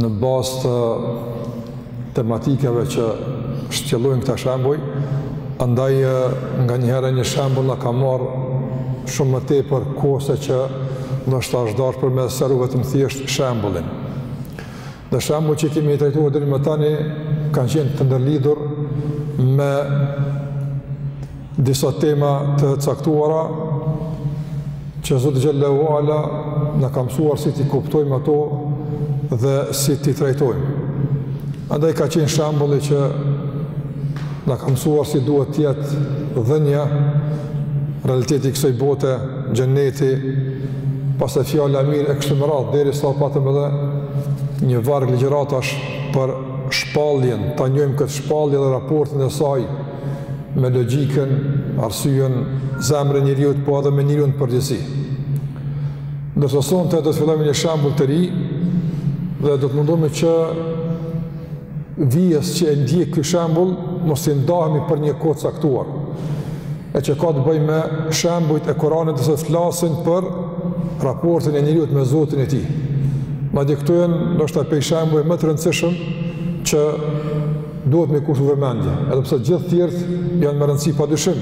Në bazë të tematikave që shtjellojnë këta shembuj, andaj nganjëherë një shembull na ka marrë shumë më tepër kohë seç ndoshta është dashur për me e sqaruar vetëm thjesht shembullin. Dhe shembujt që kemi trajtuar deri më tani kanë qenë të ndërlidhur me Disa tema të caktuara që Zoti xhele ue ala na ka mësuar si t'i kuptojmë ato dhe si t'i trajtojmë. Andaj ka qenë shembulli që na ka mësuar si duhet të jetë dhënia, realiteti i kësaj bote, xheneti, pastaj fjala e mirë e kështu me radhë, derisa patëm edhe një varg ligjëratash për shpalljen, ta njohim këtë shpallje dhe raportin e saj, me logjikën, arsyen, zemrën e njeriut, po edhe me njeriun në përgjithësi. Ndërsa sonte do të fillojmë një shembull të ri dhe do të mundohemi që vijës që e ndjek ky shembull mos t'i ndahemi për një kohë të caktuar. E që ka të bëjë me shembujt e Kuranit që flasin për raportin e njeriut me Zotin e tij. Madje këtu janë ndoshta prej shembujve më të rëndësishëm që Duhet me kushtu vëmendje, edhe pse gjithë tjerët janë me rëndësi pa dyshim,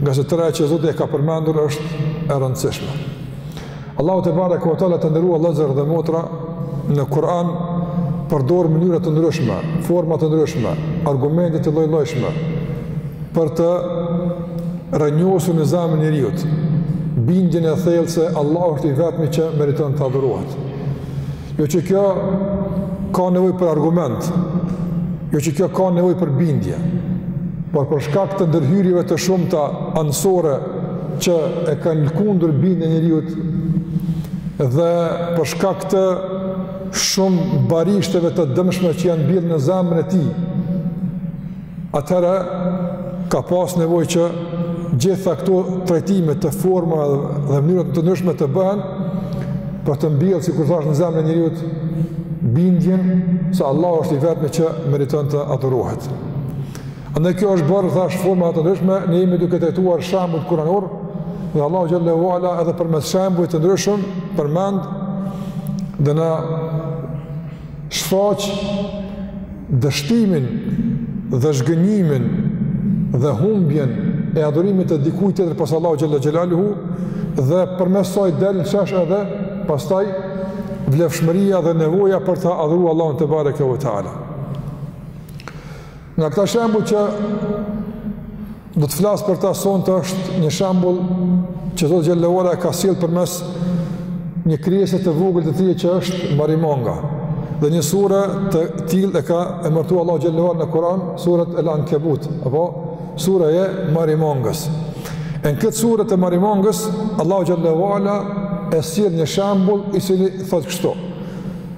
ngase tëra ajo që Zoti e ka përmendur është e rëndësishme. Allahu tebareke ve teala, të nderuar vëllezër dhe motra në Kur'an përdor mënyra të ndryshme, forma të ndryshme, argumente të llojllojshme për të rrënjosur në zemrën e njeriut bindjen e thellë se Allahu është i vetmi që meriton të adhurohet. Jo që kjo ka nevojë për argument, jo që kjo ka nevojë për bindje, por për shkak të ndërhyrjeve të shumta anësore që e kanë lëkundur bindjen e njeriut dhe për shkak të shumë barishteve të dëmshme që janë mbjellë në zemrën e tij, atëherë ka pas nevojë që gjitha këto trajtime në forma dhe mënyra të ndryshme të bëhen, për të mbjellë, sikur thashë, në zemrën e njeriut, bindjen se Allahu është i vetmi që meriton të adhurohet. Andaj kjo është bërë, thashë, në forma të ndryshme, ne jemi duke trajtuar shembujt kuranorë, dhe Allahu xhele ue ala edhe përmes shembujve të ndryshëm përmend dhe na shfaq dështimin dhe zhgënjimin dhe humbjen e adhurimit të dikujt tjetër pos Allahut xhele xhelaluhu dhe përmes saj del në shesh edhe pastaj vlefshmëria dhe nevoja për ta adhuruar Allahun tebareke ve teala. Nga këta shembuj që do të flas për ta sonte është një shembull që Zoti xhel-le ue ala e ka sjell përmes një krijese të vogël të tij që është marimonga. Dhe një sure të tillë e ka emërtuar Allahu xhel-le ue ala në Kur'an, surat Al-Ankabut, apo sura e marimongës. E në këtë sure të marimongës Allahu xhel-le ue ala e sjell një shembull i cili thotë kështu.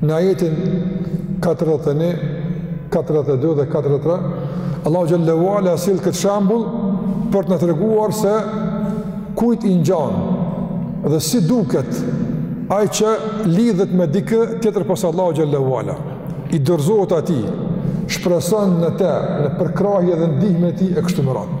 Në ajetin 41, 42 dhe 43, Allahu xhel-le ue ala sjell këtë shembull për të na treguar se kujt i ngjan dhe si duket ai që lidhet me dikë tjetër pos Allahut xhel-le ue ala. I dorëzohet atij, shpreson në të, në përkrahje dhe ndihmën e tij e kështu me radhë.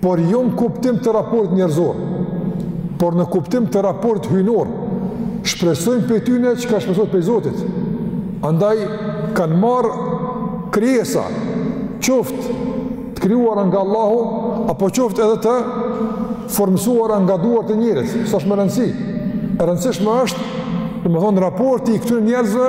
por jo në kuptim të raportit njerëzor, por në kuptim të raportit hyjnor, shpresojnë prej tyne çka shpresojnë prej Zotit. Andaj, kanë marrë krijesa, qoftë të krijuara nga Allahu, apo qoftë edhe të formësuara nga duart e njerëzve, s'është me rëndësi. E rëndësishme është, domethonë, raporti i këtyre njerëzve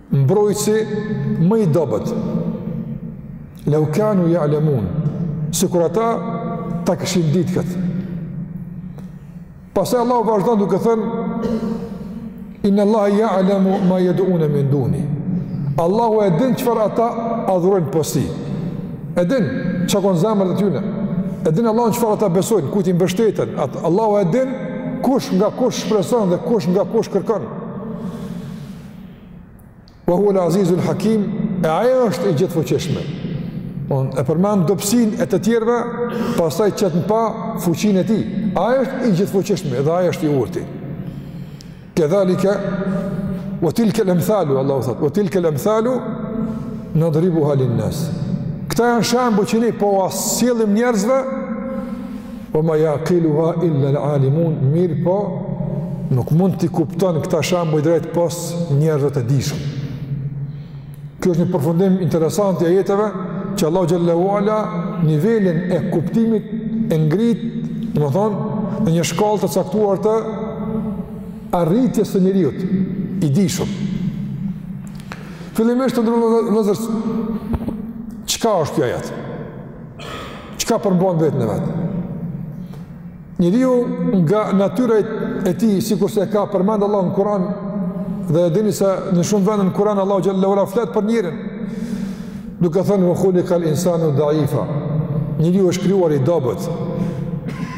Mbrojtësi më i dobët. Leu kanu ja'lemun. Sikur ata ta kishin ditë këtë. Pastaj Allahu vazhdon duke thënë, Inne Allahe ja'lemu ma jed'une min dunihi. Allahu e din çfarë ata adhurojnë pos tij. E din çka kanë në zemrat e tyne. E din Allahu në çfarë ata besojnë, kujt i mbështeten. Allahu e din kush nga kush shpreson dhe kush nga kush kërkon. Wa huwa al-azizul hakim, e ai është i gjithëfuqishmi. Domethonë e përmend dobësinë e të tjerëve, pastaj qet në pah fuqinë e tij. Ai është i gjithëfuqishmi dhe ai është i urti. Kedhalika wa tilka al-amthalu Allahu thot, wa tilka al-amthalu nadribuha lin-nas. Këta janë shembuj që ne po ua sjellim njerëzve Wa ma ja'kiluha illa l'alimun, mirëpo, nuk mund t'i kupton këta shembuj drejt pos njerëzve të dijshëm. Kjo është një përfundim interesant i ajeteve, që Allahu xhel-le ue ala nivelin e kuptimit e ngrit, domethonë, në një shkallë të caktuar të arritjes së njeriut, i dijshëm. Fillimisht të nderuar vëllezër, çka është kjo ajet? Çka përmban vetë në vete? Njeriu nga natyra e tij, sikurse e ka përmend Allahu në Kuran, dhe e dini se në shumë vende në Kuran, Allahu xhel-le ue ala flet për njeriun, duke thënë ve khulikal insanu dhaifa, njeriu është krijuar i dobët,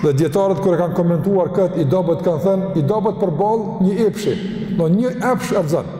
dhe dijetarët kur e kanë komentuar këtë, i dobët kanë thënë, i dobët përballë një epshi, do një epsh e rrëzon,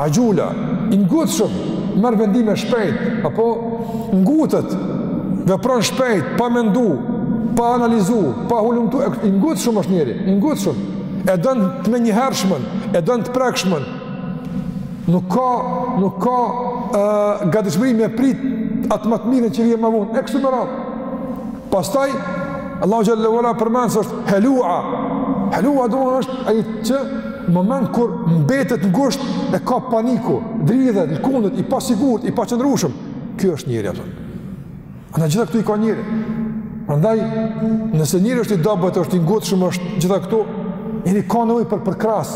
Axhula, i ngutshëm, merr vendime shpejt, apo ngutet, vepron shpejt, pa mendu, pa analizu, pa hulumtu, i ngutshëm është njeri, i ngutshëm, e don të menjëhershmen, e don të prekshmen, nuk ka, nuk ka uh, gatishmëri me prit atë më të mirën që vjen më vonë, e kështu me radhë. Pastaj Allahu xhallahu ala përmend se është helua. Helua do të thotë ai që në moment kur mbetet ngusht e kap paniku, dridhet, lkundet i pasigurt, i paqëndrueshëm. Ky është njeri apo. Ana gjitha këto i ka njeri. Prandaj nëse njeri është i dobët, është i ngutshëm, është gjitha këto, njeri ka nevojë për përkrahës,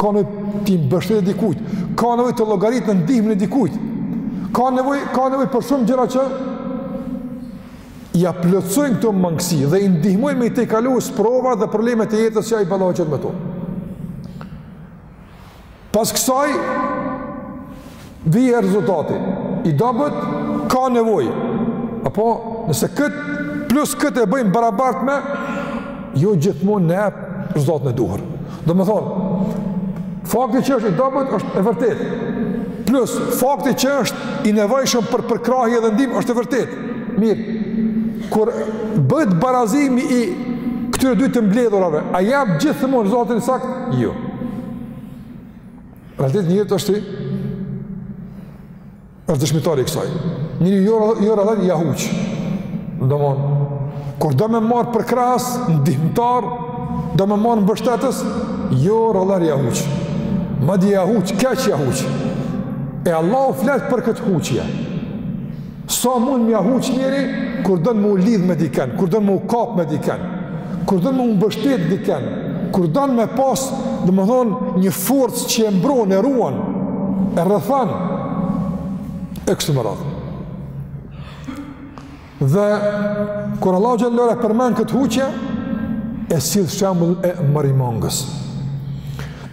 ka nevojë t'i mbështetet dikujt, ka nevojë të llogarit në ndihmën e dikujt. Ka nevojë, ka nevojë për shumë gjëra që ia plotësojnë këto mangësi dhe i ndihmojnë me i tejkalu sprova dhe problemet e jetës që ai ballafaqohet me to. Pas kësaj, vjen rezultati, i dobët ka nevojë, apo nëse këtë, plus këtë e bëjmë barabart me, jo gjithmonë na jep rezultatin e duhur. Domethonë, fakti që është i dobët është e vërtetë, plus fakti që është i nevojshëm për përkrahje dhe ndihmë është e vërtetë, Mirë, kur bëhet barazimi i këtyre dy të mbledhurave, a jap gjithmonë rezultatin saktë? Jo. Realiteti në jetë është i është dëshmitari i kësaj. Njeriu jo, jo rrallëherë ia huq. Domethonë, kur do me marrë përkrahës, ndihmëtar, do me marrë mbështetës, jo rrallëherë ia huq. Madje ia huq, keq ia huq. E Allahu flet për këtë huqje. Sa mund m'ia huq njeri, kur don m'u lidh me dikend, kur don m'u kap me dikend, kur don m'u mbështet dikend, kur don me pas, domethonë, një forcë që e mbron, e ruan, e rrethon, e kështu me radhë. Dhe, kur Allahu Xhele e përmend këtë huqje, e sjell shembullin e marimangës.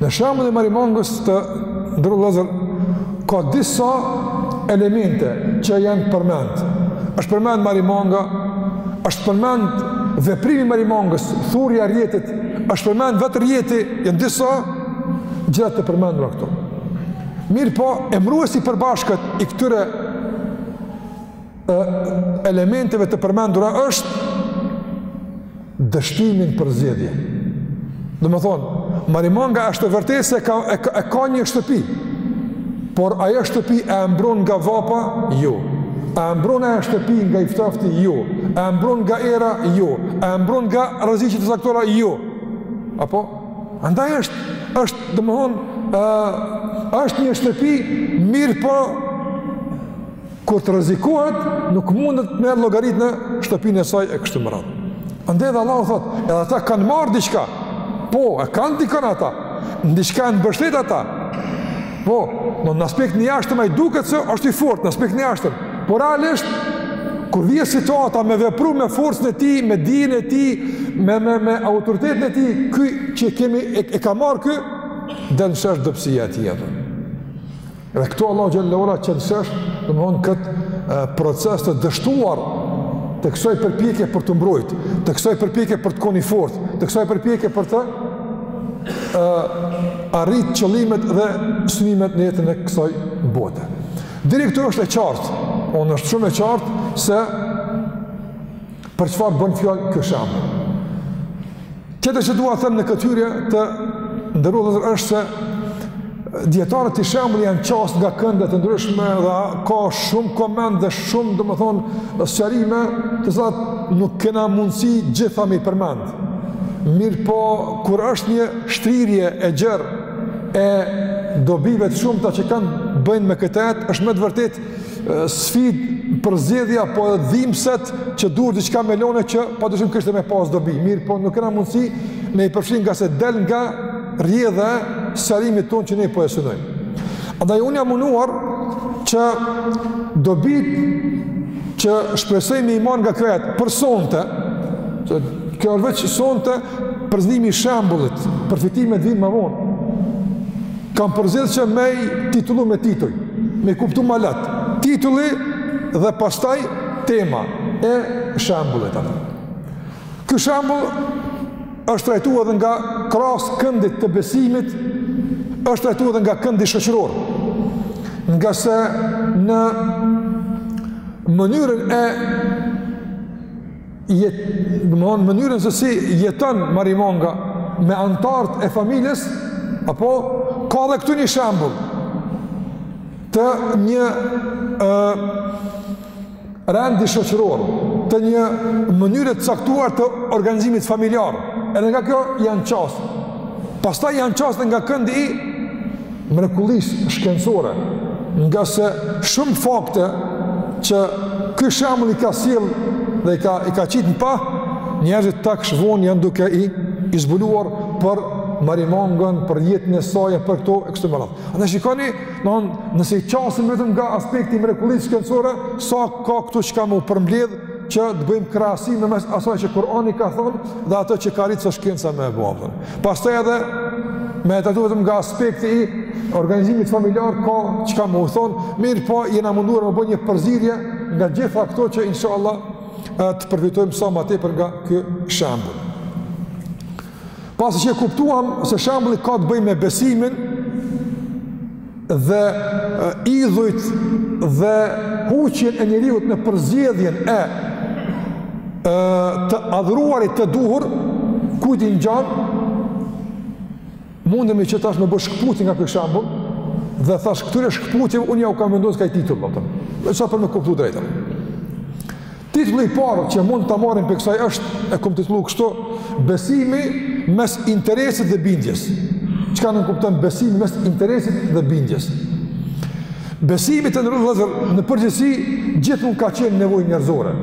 Në shembullin e marimangës të nderuar vëllezër ka disa elemente që janë përmend. Është përmend marimanga, është përmend veprimi i marimangës, thurja e rrjetit, është përmend vetë rrjeti, janë disa gjëra të përmendura këtu. Mirëpo, emëruesi i përbashkët i këtyre e elementeve të përmendura është dështimi në përzgjedhje. Domethënë, marimanga është e vërtetë se ka e, e ka një shtëpi. Por ajo shtëpi e mbron nga vapa? Jo. A e mbron ajo shtëpi nga i ftofti? Jo. A e mbron nga era? Jo. A e mbron nga rreziqet e caktuara? Jo. Apo andaj është është domethënë ë është një shtëpi mirëpo Kur të rrezikohet, nuk mundet të merr llogarit në shtëpinë e saj e kështu me radhë. Andaj dhe Allahu thotë, edhe ata kanë marrë diçka. Po, e kanë dikën ata. Diçka e mbështet ata. Po, në aspektin e jashtëm ai duket se është i fortë, në aspektin e jashtëm. Por realisht, kur vjen situata me vepru me forcën e tij, me dijen e tij, me, me, me autoritetin e tij, ky që kemi, e, e ka marrë ky, del në shesh dobësia e tij, e Dhe këtu Allahu xhele ve ala qet në shesh, domethënë këtë proces të dështuar të kësaj përpjekje për t'u mbrojt, të kësaj përpjekje për të kon i fortë, të kësaj përpjekje për të ë arrit qëllimet dhe synimet në jetën e kësaj bote. Diri këtu është e qartë, unë është shumë e qartë se Për çfarë bën fjalë ky shembull? Tjetër që dua të them në këtë hyrje të nderuar, është se dietarët këtij shembulli i janë qasë nga kënde të ndryshme dhe ka shumë koment dhe shumë domethënë sqarime të cilat nuk kena mundësi gjitha me i përmend. Mirëpo kur është një shtrirje e gjerë e dobive të shumta që kanë bëjnë me këtë është me të vërtetë sfidë përzgjedhja apo edhe dhimbset që duhet diçka me lonë që pa dyshim kishte me pas dobi, mirëpo nuk kena mundësi me i përfshi ngase del nga rrjedha e sqarimit tonë që ne po e synojmë. Andaj unë jam munuar që dobitë që shpresoj me i marr nga krejt për sonte, që kjo është veç sonte përshkrimi i shembullit, përfitimet vijnë më vonë. Kam përzgjedh që me i titullu me tituj, me i kuptu ma lehtë. Titulli dhe pastaj tema e shembullit. Ky shembull është trajtu edhe nga krasë këndit të besimit, është trajtu edhe nga këndi shoqëror. Ngase në mënyrën e jet, domethënë mënyrën se si jeton marimonga me anëtarët e familjes, apo ka edhe këtu një shembull të një ë rendi shoqëror, të një mënyre të caktuar të organizimit familjar. Edhe nga kjo janë qasë. Pastaj janë qasë nga këndi i mrekullisë shkencore, ngase shumë fakte që ky shembull i ka sjell dhe i ka i ka qitë në pah, njerëzit tash vonë janë duke i i zbuluar për marimangën, për jetën e saj për këto e kështu me radhë. Andaj shikoni, don, nëse i qasim vetëm nga aspekti i mrekullisë shkencore, sa ka këtu çka me u përmbledh që të bëjmë krahasim në mes asaj që Kurani ka thënë dhe ato që ka arritë sot shkenca me e Pastaj edhe me e trajtu vetëm nga aspekti i organizimit familjar ka çka me u thon, mirëpo jena munduar me bë një përzierje nga gjitha këto që inshallah të përfitojmë sa më tepër nga ky shembull. Pasi që kuptuam se shembulli ka të bëjë me besimin, dhe idhujt dhe huqjen e njeriut në përzgjedhjen e të adhuruarit të duhur, kujt i ngjanë, mundemi që tash me bo shkëputje nga ky shembull dhe thash këtyre shkëputjeve unë jau kam vendosur këtë titull atë. Sa për me kuptu drejtë. Titulli i parë që mund ta marrim prej kësaj është e kom titullu kështu, besimi mes interesit dhe bindjes. Çka nënkupton besimi mes interesit dhe bindjes? Besimi, të nderuar vëllezër, në përgjithësi gjithmonë ka qenë nevojë njerëzore.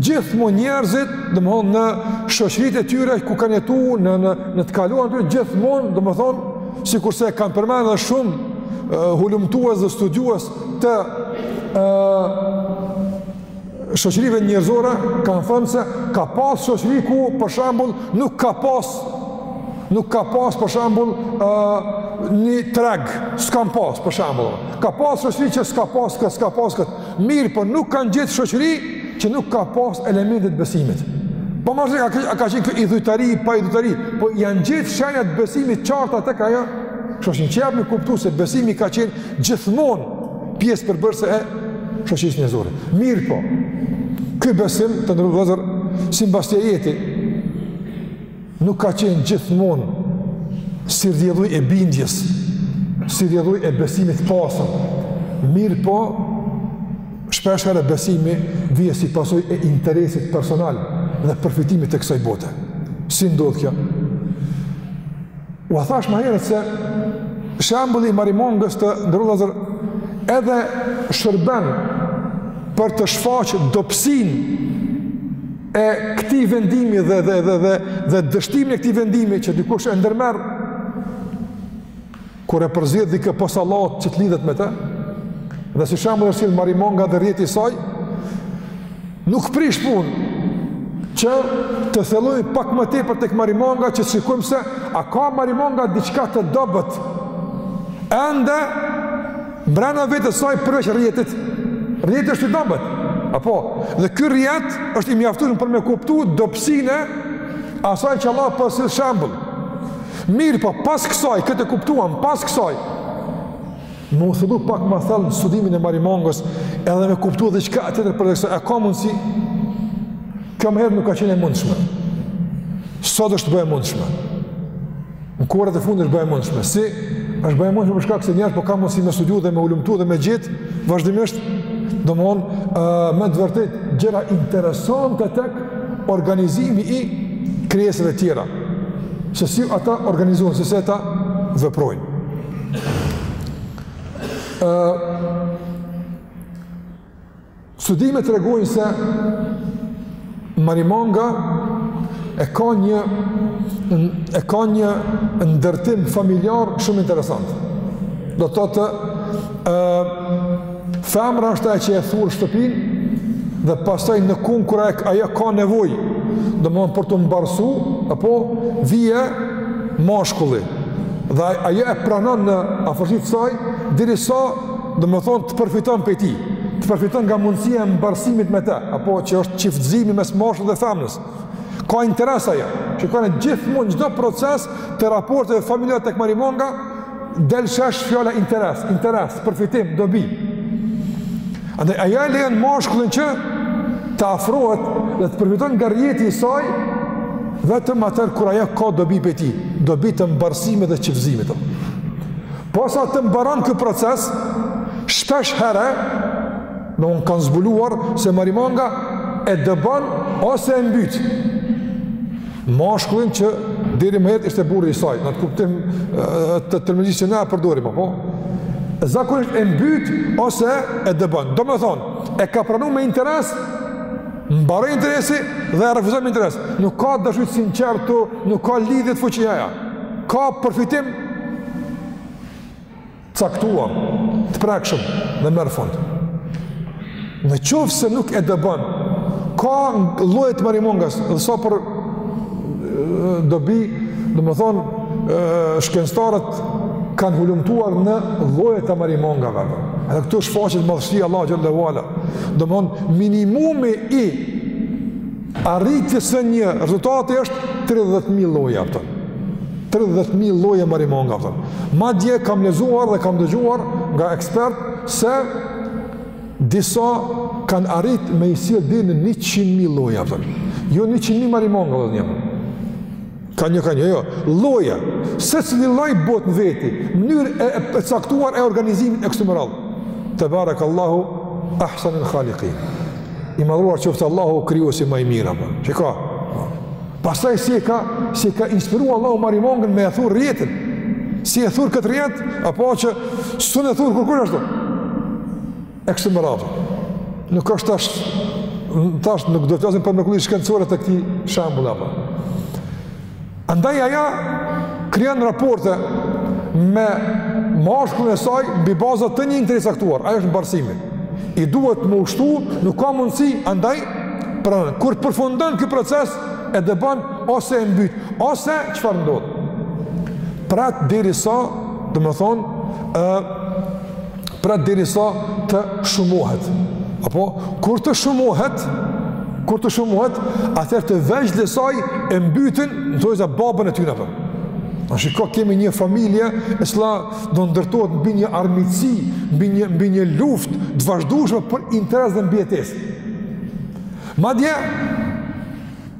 Gjithmonë njerëzit, domthonë në shoqëritë e tyre ku kanë jetu në në në të kaluarën e tyne gjithmonë, domthonë sikurse kanë përmendur shumë uh, hulumtues dhe studiues të uh, shoqërive njerëzore kanë thënë se ka pas shoqëri ku për shembull nuk ka pas nuk ka pas për shembull ë uh, një treg, s'kan pas për shembull. Ka pas shoqëri që s'ka pas kët, s'ka pas kët. Mirëpo nuk kanë gjetë shoqëri që nuk ka pas elemente të besimit. Po mos a ka, ka qenë idhujtari, pa idhujtari, po janë gjetë shenja të besimit të qarta tek ajo shoqni, që jep me kuptu se besimi ka qenë gjithmonë pjesë përbërëse e shoqërisë njerëzore. Mirëpo, ky besim, të nderuar vëllezër, si mbështetje jete, nuk ka qenë gjithmonë si rrjedhojë e bindjes, si rrjedhojë e besimit të pastër. Mirëpo, shpeshherë besimi vjen si pasojë e interesit personal dhe përfitimit të kësaj bote. Si ndodh kjo? Ua thash më herët se shembulli i marimongës, të nderuar vëllezër, edhe shërben për të shfaqë dobësinë e këtij vendimi dhe, dhe, dhe, dhe, dhe dështimin e këtij vendimi që dikush e ndërmerr kur e përzgjedh dikë pos Allahut që të lidhet me të dhe si shembulli është si marimonga dhe rrjeti i saj Nuk prish punë që të thellojmë pak më tepër tek Marimanga që të shikojmë se a ka Marimanga diçka të dobët. Ende brenda vetes saj përveç rrjetit. Rrjeti është i dobët. Apo, dhe ky rrjet është i mjaftueshëm për me kuptu dobësinë e asaj që Allah po sjell shembull. Mirë, po pas kësaj këtë kuptuam, pas kësaj Me u thellu pak ma thellë në studimin e Marimangës edhe me kuptu dhe çka tjetër prej kësaj, a ka mundësi, kjo më herët nuk ka qenë e mundshme. Sot është bë e mundshme. Në kohët e fundit është bë e mundshme. Si, është bë e mundshme për shkak se njeriu po ka mundësi me studiu dhe me hulumtu dhe me gjetë, vazhdimisht, domethonë, uh, me të vërtetë, gjëra interesante tek organizimi i krijesave tjera. Se si ata organizohen, se si ata veprojnë. Ë Studimet tregojnë se Marimanga e ka një e ka një ndërtim familjar shumë interesant. Do të thotë Femra është ajo që e thur shtëpinë dhe pastaj në fund kur ajo ka nevojë, domthonë për t'u mbarsu, apo vije mashkulli. Dhe ajo e pranon në afërsi të saj derisa domthonë të përfiton prej tij, të përfiton nga mundësia e mbarësimit me të, apo që është çiftëzimi mes mashkullit dhe femrës. Ka interes ajo, që ka gjithmonë çdo proces të raporteve familjare tek marimonga, del në shesh fjala interes, interes, përfitim, dobi. Andaj ajo e lejon mashkullin që të afrohet dhe të përfiton nga rrjeti i saj vetëm atëherë kur ajo ka dobi prej tij, dobi të mbarësimit dhe çiftëzimit. Po sa të mbaron ky proces, shpesh herë domethonë kanë zbuluar se marimanga e dëbon ose e mbyt. mashkullin që deri më herët ishte burri i saj, në atë kuptim të terminologjisë që ne e përdorim, apo? Zakonisht e mbyt ose e dëbon. Domethonë, e ka pranu me interes, mbaroi interesi dhe e refuzon me interes. Nuk ka dashuri të sinqertë, nuk ka lidhje të fuqishme. Ka përfitim caktuar, të prekshëm dhe merr fund. Në qoftë se nuk e dëbon, ka lloje të marimongës, dhe sa për dobi, domethonë, shkencëtarët kanë hulumtuar në lloje të marimongave. Edhe këtu shfaqet madhështia e Allahut xhel-le ue ala. Domthon minimumi i Arritjes së një rezultati është 30.000 lloje, apo. 30.000 lloje marimanga, apo. Madje kam lexuar dhe kam dëgjuar nga ekspertë se disa kanë arrit me i sjell deri në 100.000 lloje, apo. Jo 100.000 marimanga, dhe një, pëtën. Ka, jo, ka, jo, jo, lloje, secili lloj botë në veti, mënyrë e, e caktuar e organizimit e kështu me radhë. Tebarek Allahu ahsanul halikin. I madhëruar qoftë Allahu, krijuesi ma i mirë, apo. Çka? Pastaj si e ka, si e ka inspiru Allahu marimongën me e thurë rrjetin, si e thurë këtë rrjet, apo që s'un e thur kurkush ashtu. E kështu me radhë. Nuk është tash tash nuk do të flasim për mrekullitë shkencore të këtij shembulli apo. Andaj ajo krijon raporte me mashkullin e saj mbi baza të një interesi caktuar, ajo është mbarsimi. I duhet me u shtu, nuk ka mundësi, andaj, pra, kur përfundon ky proces, e dëbon ose e mbyt, ose çfarë ndodh. Pra, derisa, domethënë, pra derisa të shumohet. Apo, kur të shumohet, kur të shumohet, atëherë të vegjlit e saj e mbytin, në thonjëza babën e tyre, apo. A shiko, kemi një familje, e cila do ndërtohet mbi një armiqësi, mbi një, një luftë, të vazhdushme për interes dhe mbijetesë. Madje,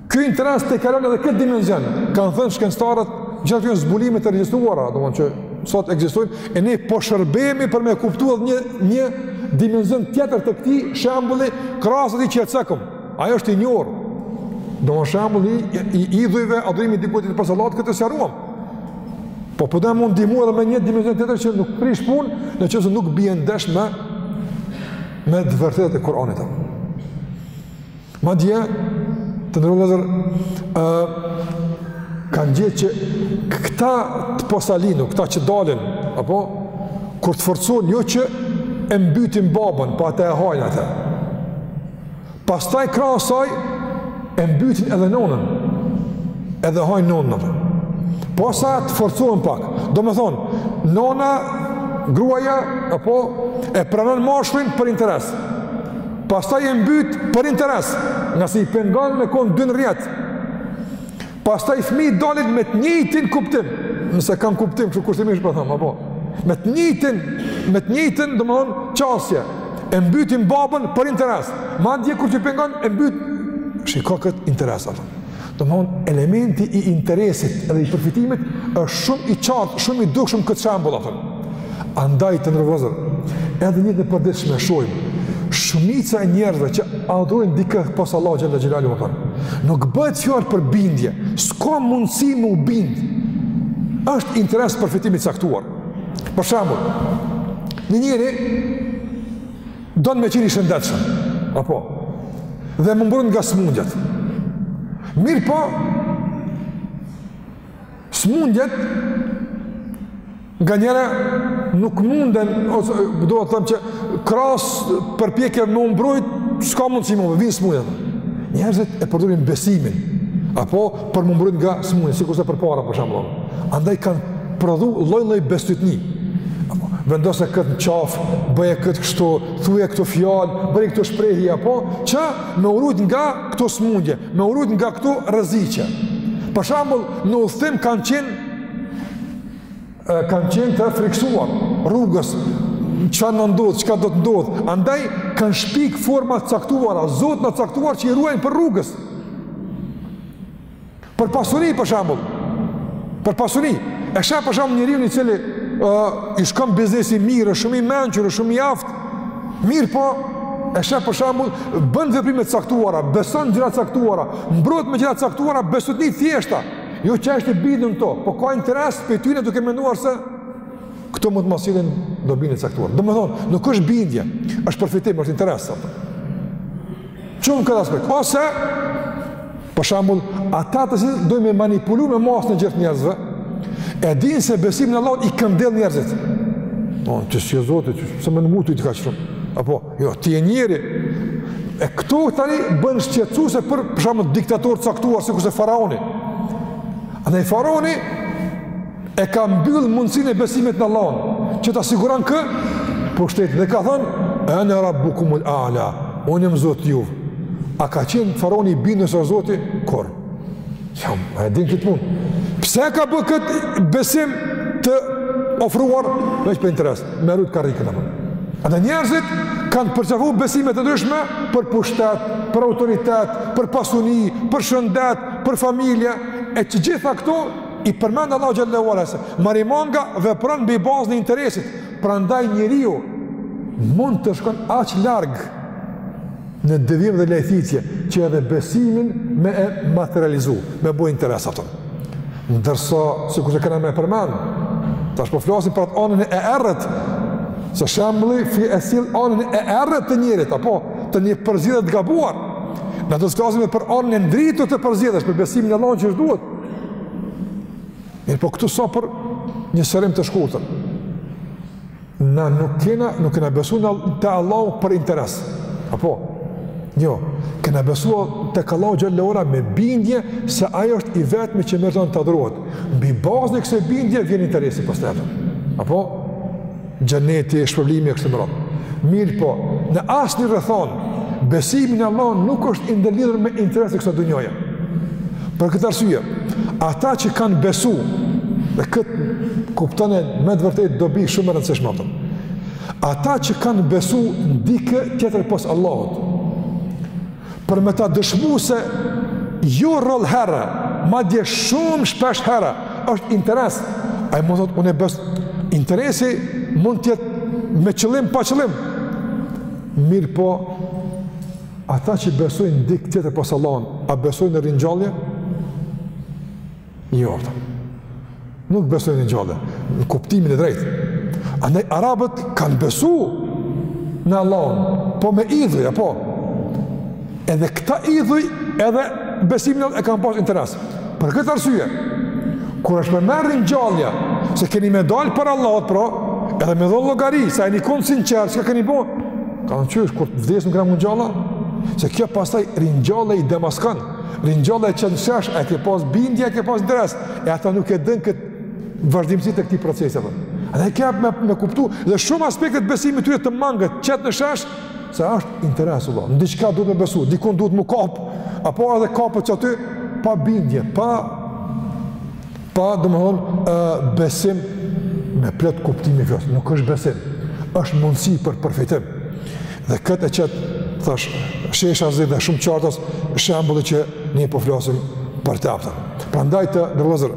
Ky interes tejkalon edhe këtë dimenzion, kanë thënë shkencëtarët, gjithë këto zbulime të regjistruara, domethonë që sot ekzistojnë, e ne po shërbehemi për me kuptu edhe një, një dimenzion tjetër të këtij shembulli krahas atij që e cekëm. Ai është i njohur. Domethonë shembulli i, i idhujve, adhurimi i dikujt pos Allahut, këtë e sqaruam. Po po du me u ndihmu edhe me një dimenzion tjetër që nuk prish punë, në qoftë se nuk bien ndesh me, me të vërtetat e Kuranit. Madje, të nderuar vëllezër, uh, kanë gjetë që këta të posalindur, këta që dalin, apo, kur të forcohen, jo që e mbytin babën, pa po ata e hajnë atë. Pastaj krahas saj, e mbytin edhe nonën, edhe hajnë nonën atë. Posa të forcohen pak, domethonë, nona, gruaja, apo, e pranon mashkullin për interes. Pastaj e mbyt për interes, ngase i pengon me kon dy n'rrjet. Pastaj fëmijët dalin me të njëjtin kuptim, nëse kanë kuptim kështu kushtimisht po them, apo me të njëjtin, me të njëjtin domthon qasje. E mbytin babën për interes. Madje kur që i pengon e mbyt shiko kët interes apo. Domethonë elementi i interesit dhe i përfitimit është shumë i qartë, shumë i dukshëm në këtë shembull atë. Andaj të nderuar vëllezër, edhe në jetën e përditshme shojmë. Shumica e njerëzve që adhurojnë dikë pos Allahut xhelle xhelaluhu ata. Nuk bëhet fjalë për bindje, s'ka mundësi me u bind. Është interes përfitim i caktuar. Për shembull, një njeri Don me qenë i shëndetshëm, apo, dhe me u mbrojt nga smundjet. Mirëpo, smundjet nga njëra nuk munden, ose dua të them që krahas përpjekjeve me u mbrojt, s'ka mundësi mos me vijn smundjet. Njerëzit e përdurin besimin, apo për me u mbrojt nga smundja, sikurse përpara për shambull. Andaj kanë prodhu lloj-lloj bestytni. Vendose këtë në qafë, bëje këtë kështu, thuje këto fjalë, bëje këto shprehi, apo, që me u rujt nga këto smundje, me u rujt nga këto rreziqe. Për shambull, në udhëtim kanë qenë kanë qenë të frikësuar rrugës, çka na ndodh, çka do të ndodhë, andaj kanë shpik forma t'caktuara, zotna t'caktuar që i ruajnë për rrugës, për pasuri për shambull, për pasuri, e sheh për shambull njeriun i cili uh, i shkon biznesi mirë, shumë i mençur, shumë i aftë, mirëpo, e sheh për shambull, bën veprime t'caktuara, beson gjëra t'caktuara, mbrohet me gjëra t'caktuara, bestytni t'thjeshta, Jo që është i bindur në to, po ka interes prej tyre duke menduar se këto mund të ma sjellin dobinë e caktuar. Domethënë, nuk është bindje, është përfitim, është interes apo. Shumë këtë aspekt. Ose për shembull, ata të cilët dojnë me manipulu me masën e gjithë njerëzve, e dinë se besimi në Allah i këndell njerëzit. Po, ti s'je Zoti, që me t'u nënshtru ty kaq shumë. Apo Jo, ti je njeri. E kjo tani bëhet shqetësuese për për shembull diktatorë të caktuar sikurse faraoni. Andaj faraoni e ka mbyll mundësinë e besimit në Allah, që ta siguron këtë pushtetin. Dhe ka thënë ana rabbukumul a'la, unë jam Zoti juaj. A ka qenë faraoni i bindur se o Zot? Kurrë. Ama e din këtë punë? Pse ka bë këtë besim të ofruar veç për interes? me rrujt karrikën apo. Edhe njerëzit kanë përqafu besime të ndryshme për pushtet, për autoritet, për pasuni, për shëndet, për familje, e të gjitha këto i përmend Allahu xhelle ue ala se merimanga vepron mbi bazën e interesit, prandaj njeriu mund të shkon aq larg, në devijim dhe lajthitje që edhe besimin me e materializu, me bo interes aptën. Ndërsa, sikurse kena me përmend, tash po flasim për atë anën e errët, se shembulli e sjell anën e errët të njeriut, apo të një përzgjedhje të gabuar, na do të flasim për anën e ndritur të përzgjedhjes, për besimin e lam qysh duhet. Mirëpo këtu sa për një sqarim të shkurtër. Na nuk kena, nuk kena besu te Allahu për interes. Apo? Jo, kena besu te Allahu gjallë ora me bindje se ai është i vetmi që meriton të adhurohet. Mbi bazën e kësaj bindje vjen interesi pastaj. Apo? Xheneti, shpërblimi e kështu me radhë. Mirëpo, në asnjë rrethanë, besimi në Allahun nuk është i ndërlidhur me interese të kësaj dunjaja. Për këtë arsye, ata që kanë besu, dhe këtë kuptone me të vërtetë dobi shumë e rëndësishme aptën, ata që kanë besu në dikë tjetër pos Allahut, për me ta dëshmu se jo rrallë herë, madje shumë shpesh herë, është interes, ai mund të thotë, unë e besoj, interesi mund të jetë me qëllim, pa qëllim, mirëpo, Ata që besojnë dikë tjetër pos Allahun, a besojnë në ringjallje? Jo, ata. Nuk besojnë në ringjallje, në kuptimin e drejtë. Andaj arabët kanë besu në Allahun, po me idhuj, apo? Edhe këta idhuj, edhe besimin e kanë pas interes. Për këtë arsye, kur është me marrë ringjallja, se keni me dalë para Allahut, pra, edhe me dhonë llogari, sa jeni konë sinqerë, çka keni bo, thanë qysh, kur të vdesim na kena me u ngjall a, se kjo pastaj ringjallja i demaskon, ringjallja e qet në shesh, a ke pas bindje, a ke pas interes, e ata nuk e donë këtë vazhdimësi të këtij procesi, dhe. E ke me, me kuptu, dhe shumë aspekte të besimit tyre të mangët, qet në shesh, Se është interes, Allah, në diçka duhet me besu, dikun duhet m'u kap, apo edhe kapet qaty, pa bindje, pa, pa, domethënë, besim, me plot kuptimin e fjalës, nuk është besim, është mundësi për përfitim, dhe këtë e qet, thashë, sheshazi dhe shumë qartë, shembulli që ne po flasim për të aptën. Prandaj të nderuar vllezër,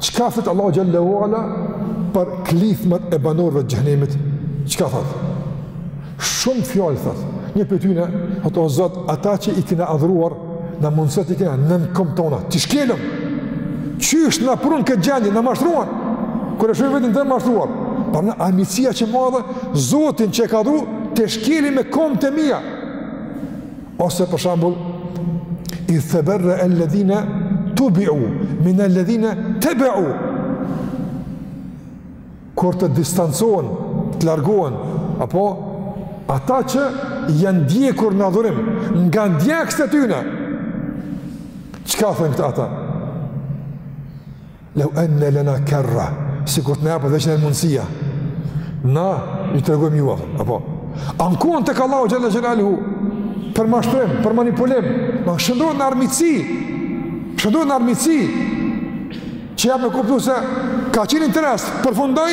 Çka thotë Allahu Xhelle ue Ala për klithmat e banorëve të xhehenemit? Çka thotë? Shumë fjalë thotë. Një prej tyne, thotë o Zot, ata që i kena adhuruar, na mundëso t'i kena nën këmbë tona. T'i shkelim! Qysh na prunë në këtë gjendje, na mashtruan! Kur e sheh veten të mashtruar! Pra armiqësia aq e madhe, Zotin që e ka adhuru, ta shkeli me këmbët e mia. Ose për shembull idh teberra alladhina tubi'u min alladhina tebeu. Kur të distancohen, të largohen apo ata që janë ndjekur në adhurim nga ndjekësit e tyre. Çka thonë këta ata? Leu enne lena kerra, sikur të na jepet veç një herë mundësia, na i tregojmë juve, apo, ankohen tek Allahu xhele xhelaluhu, për mashtrim, për manipulim, shndërrohet në armiqësi, shndërrohet në armiqësi, që jep me kuptu se ka qenë interes, përfundoi,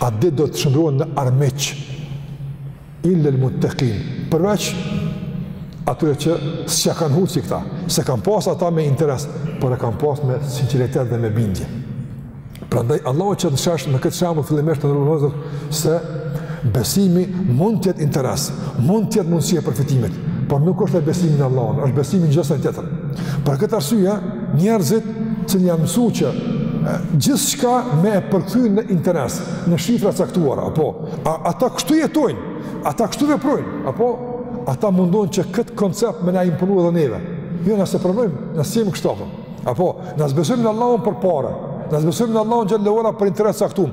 Atë ditë do të shndërrohen në armiq illa al-muttaqin. Përveç atyre që s'ka kanë si këta, s'e kanë pas ata me interes, por e kanë pas me sinqeritet dhe me bindje. Prandaj Allahu që të shash me këtë shembull fillimisht të nderuar vëllezër se besimi mund të jetë interes, mund të jetë mundësi e përfitimit, por nuk është e besimi në Allahun, është besimi në çdo send Për këtë arsye, njerëzit që janë mësu që gjithçka me e përkëthy në interes, në shifra caktuara, apo, a, ata kështu jetojnë, ata kështu veprojnë, apo, ata mundohen që këtë koncept me na imponu edhe neve. Jo, nëse pranojmë, nëse jemi kështu, apo, apo nëse besojmë në Allahun për pare, nëse besojmë në Allahun xhele ue ala për interes caktum,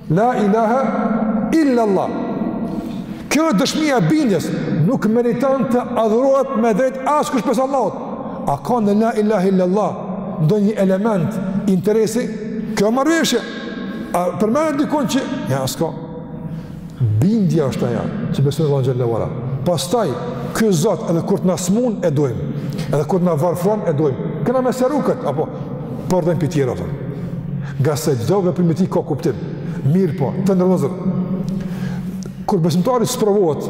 La ilaha illa Allah. Kjo është dëshmia e bindjes, nuk meriton të adhurohet me të drejtë askush pos Allahut. A ka në la ilaha illa Allah ndonjë element interesi? Kjo marrëveshje. A përmendet dikun? Jo, s'ka. Bindja është ajo që beson Allahun xhele ue ala. Pastaj ky Zot edhe kur të na smun e dojmë, edhe kur të na varfron e dojmë. Kur na mshel rrugët apo Por dhe në për tjera, dhe. Ngase çdo veprim i tij ka kuptim. Mirëpo, të nderuar vëllezër. Kur besimtari sprovohet,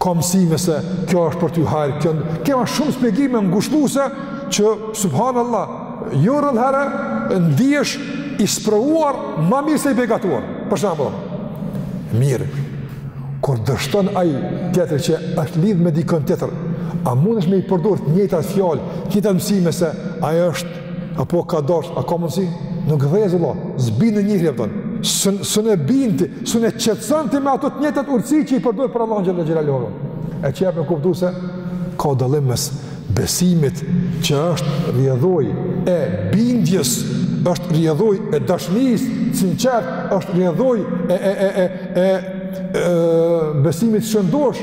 ka mësime se kjo është për ty hajrë, kjo në... Kemi shumë shpjegime ngushlluse që, subhanallah, jo rrallëherë, ndihesh i sprovuar ma mirë se i begatuar. Për shembull, mirë. Kur dështon ai tjetri që është lidh me dikën tjetër, a mundesh me i përdorë të njëjtat fjalë, të njëjtat mësime se ai është apo ka dorë, a ka mundsi? Nuk ndez vëlla, s'bin në njëri apo. Sun sun e bind ti, sun e qetson ti me ato të njëjtat urtësi që i përdor për Allahun xhele xhelaluhu. E që jep me kuptu se ka dallim mes besimit që është rrjedhojë e bindjes, është rrjedhojë e dashnisë sinqert, është rrjedhojë e e e e e e besimit shëndosh,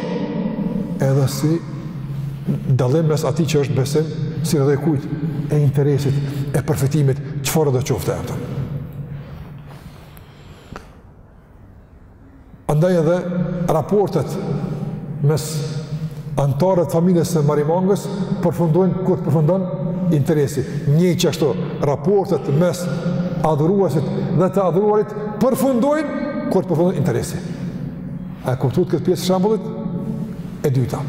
edhe si dallim mes atij që është besim, si rrjedhojë kujt e interesit, e përfitimit, çfarëdo qoftë ato. Andaj edhe raportet mes anëtarëve të familjes së Marimangës përfundojnë kur përfundon interesi. Njëjtë ashtu raportet mes adhuruesit dhe të adhuruarit përfundojnë kur përfundon interesi. A kuptuat këtë pjesë të shembullit? E dyta.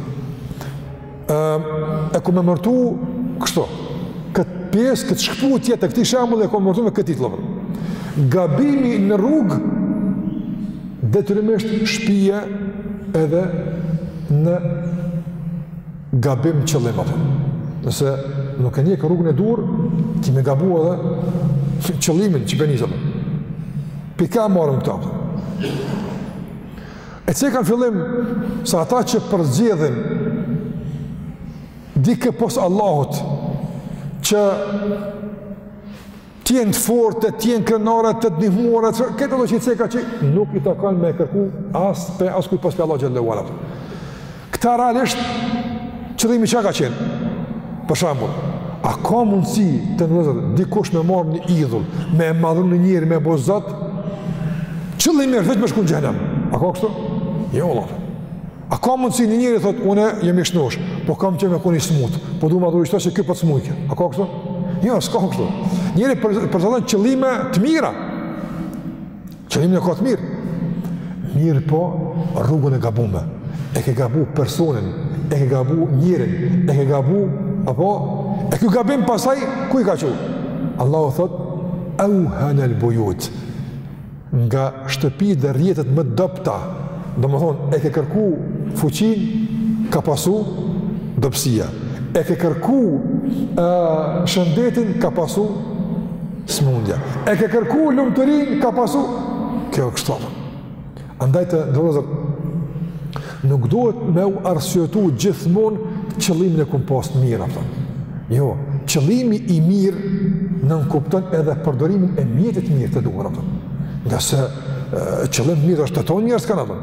e kom emërtu kështu, këtë pjesë, këtë shkëputje të këtij shembulli e kom emërtu me këtë titull. Gabimi në rrugë, detyrimisht shpije edhe në gabim qëllim apo. Nëse nuk e njeh rrugën e duhur, ki me gabu edhe qëllimin që bën Pikën marrim këta. E ceka në fillim se ata që përzgjedhin dikë pos Allahut që të jenë të fortë, të jenë krenare, të ndihmuara, të... këtë do që i ceka që nuk i takon me kërku as prej askujt pos prej Allahut Xhele ue Ala. Këta realisht, qëllimi çka ka qenë? Për shambull, a ka mundësi të nderuar vëllezër, dikush me marrë një idhull, me e madhru një njëri, me bo zot, qëllimi është veç me shku në xhehenem. A ka kështu? Jo, vallah. A ka mundësi një njëri, thotë, unë jom i shnosh, po kam qejf me kon i smutë, po du me adhuru i shto që kjo për po të smuke. A ka kështu? Jo, s'ka kështu. Njëri për, për qëllime të mira, Qëllimin e ka të mirë. Mirëpo rrugën e gabuar. E ke gabu personin, e ke gabu njerin, e ke gabu apo e ky gabim pasaj ku i ka çu? Allahu thot: "Euhenel bujut." Nga shtëpitë dhe rrjetet më të dobta, domethënë e ke kërku fuqinë ka pasu dobësia. E ke kërku shëndetin ka pasu Smundja. E ke kërku lumturinë, ka pasu. Kjo kështu. Andaj të nderuar vëllezër, nuk duhet me u arsyetu gjithmonë qëllimin e kom pas të mirë, apëton. Jo, qëllimi i mirë nënkupton edhe përdorimin e mjetit të mirë të duhur, apëton. Ngase qëllim të mirë është të tonë njerëz kanë, apëton.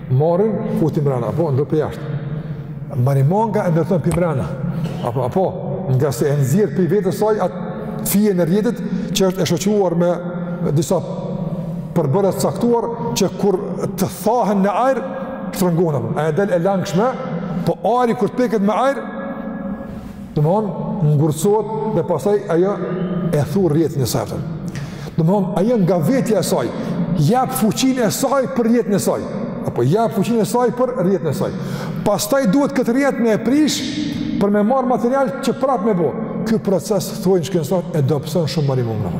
Marrin, futi mrena, apo, ndërton prej jashtë. Marimanga e ndërton prej mrena, apo, apo, ngase e nxjerr prej vetes saj atë fijen e rrjetit që është e shoqëruar me disa përbërës të caktuar që kur të thahen në ajër, shtrëngohen, apo, e del e langshme, po ajri kur të preket me ajër, Domethënë, ngurtësohet dhe pastaj ajo e thur rrjetin e saj. Domethënë, ajo nga vetja e saj jap fuqinë e saj për rrjetin e saj. Apo jap fuqinë e saj për rrjetin e saj. Pastaj duhet këtë rrjet me e prish për me marr material që prap me bë. Ky proces thonë shkencëtarët e dobëson shumë marimangën.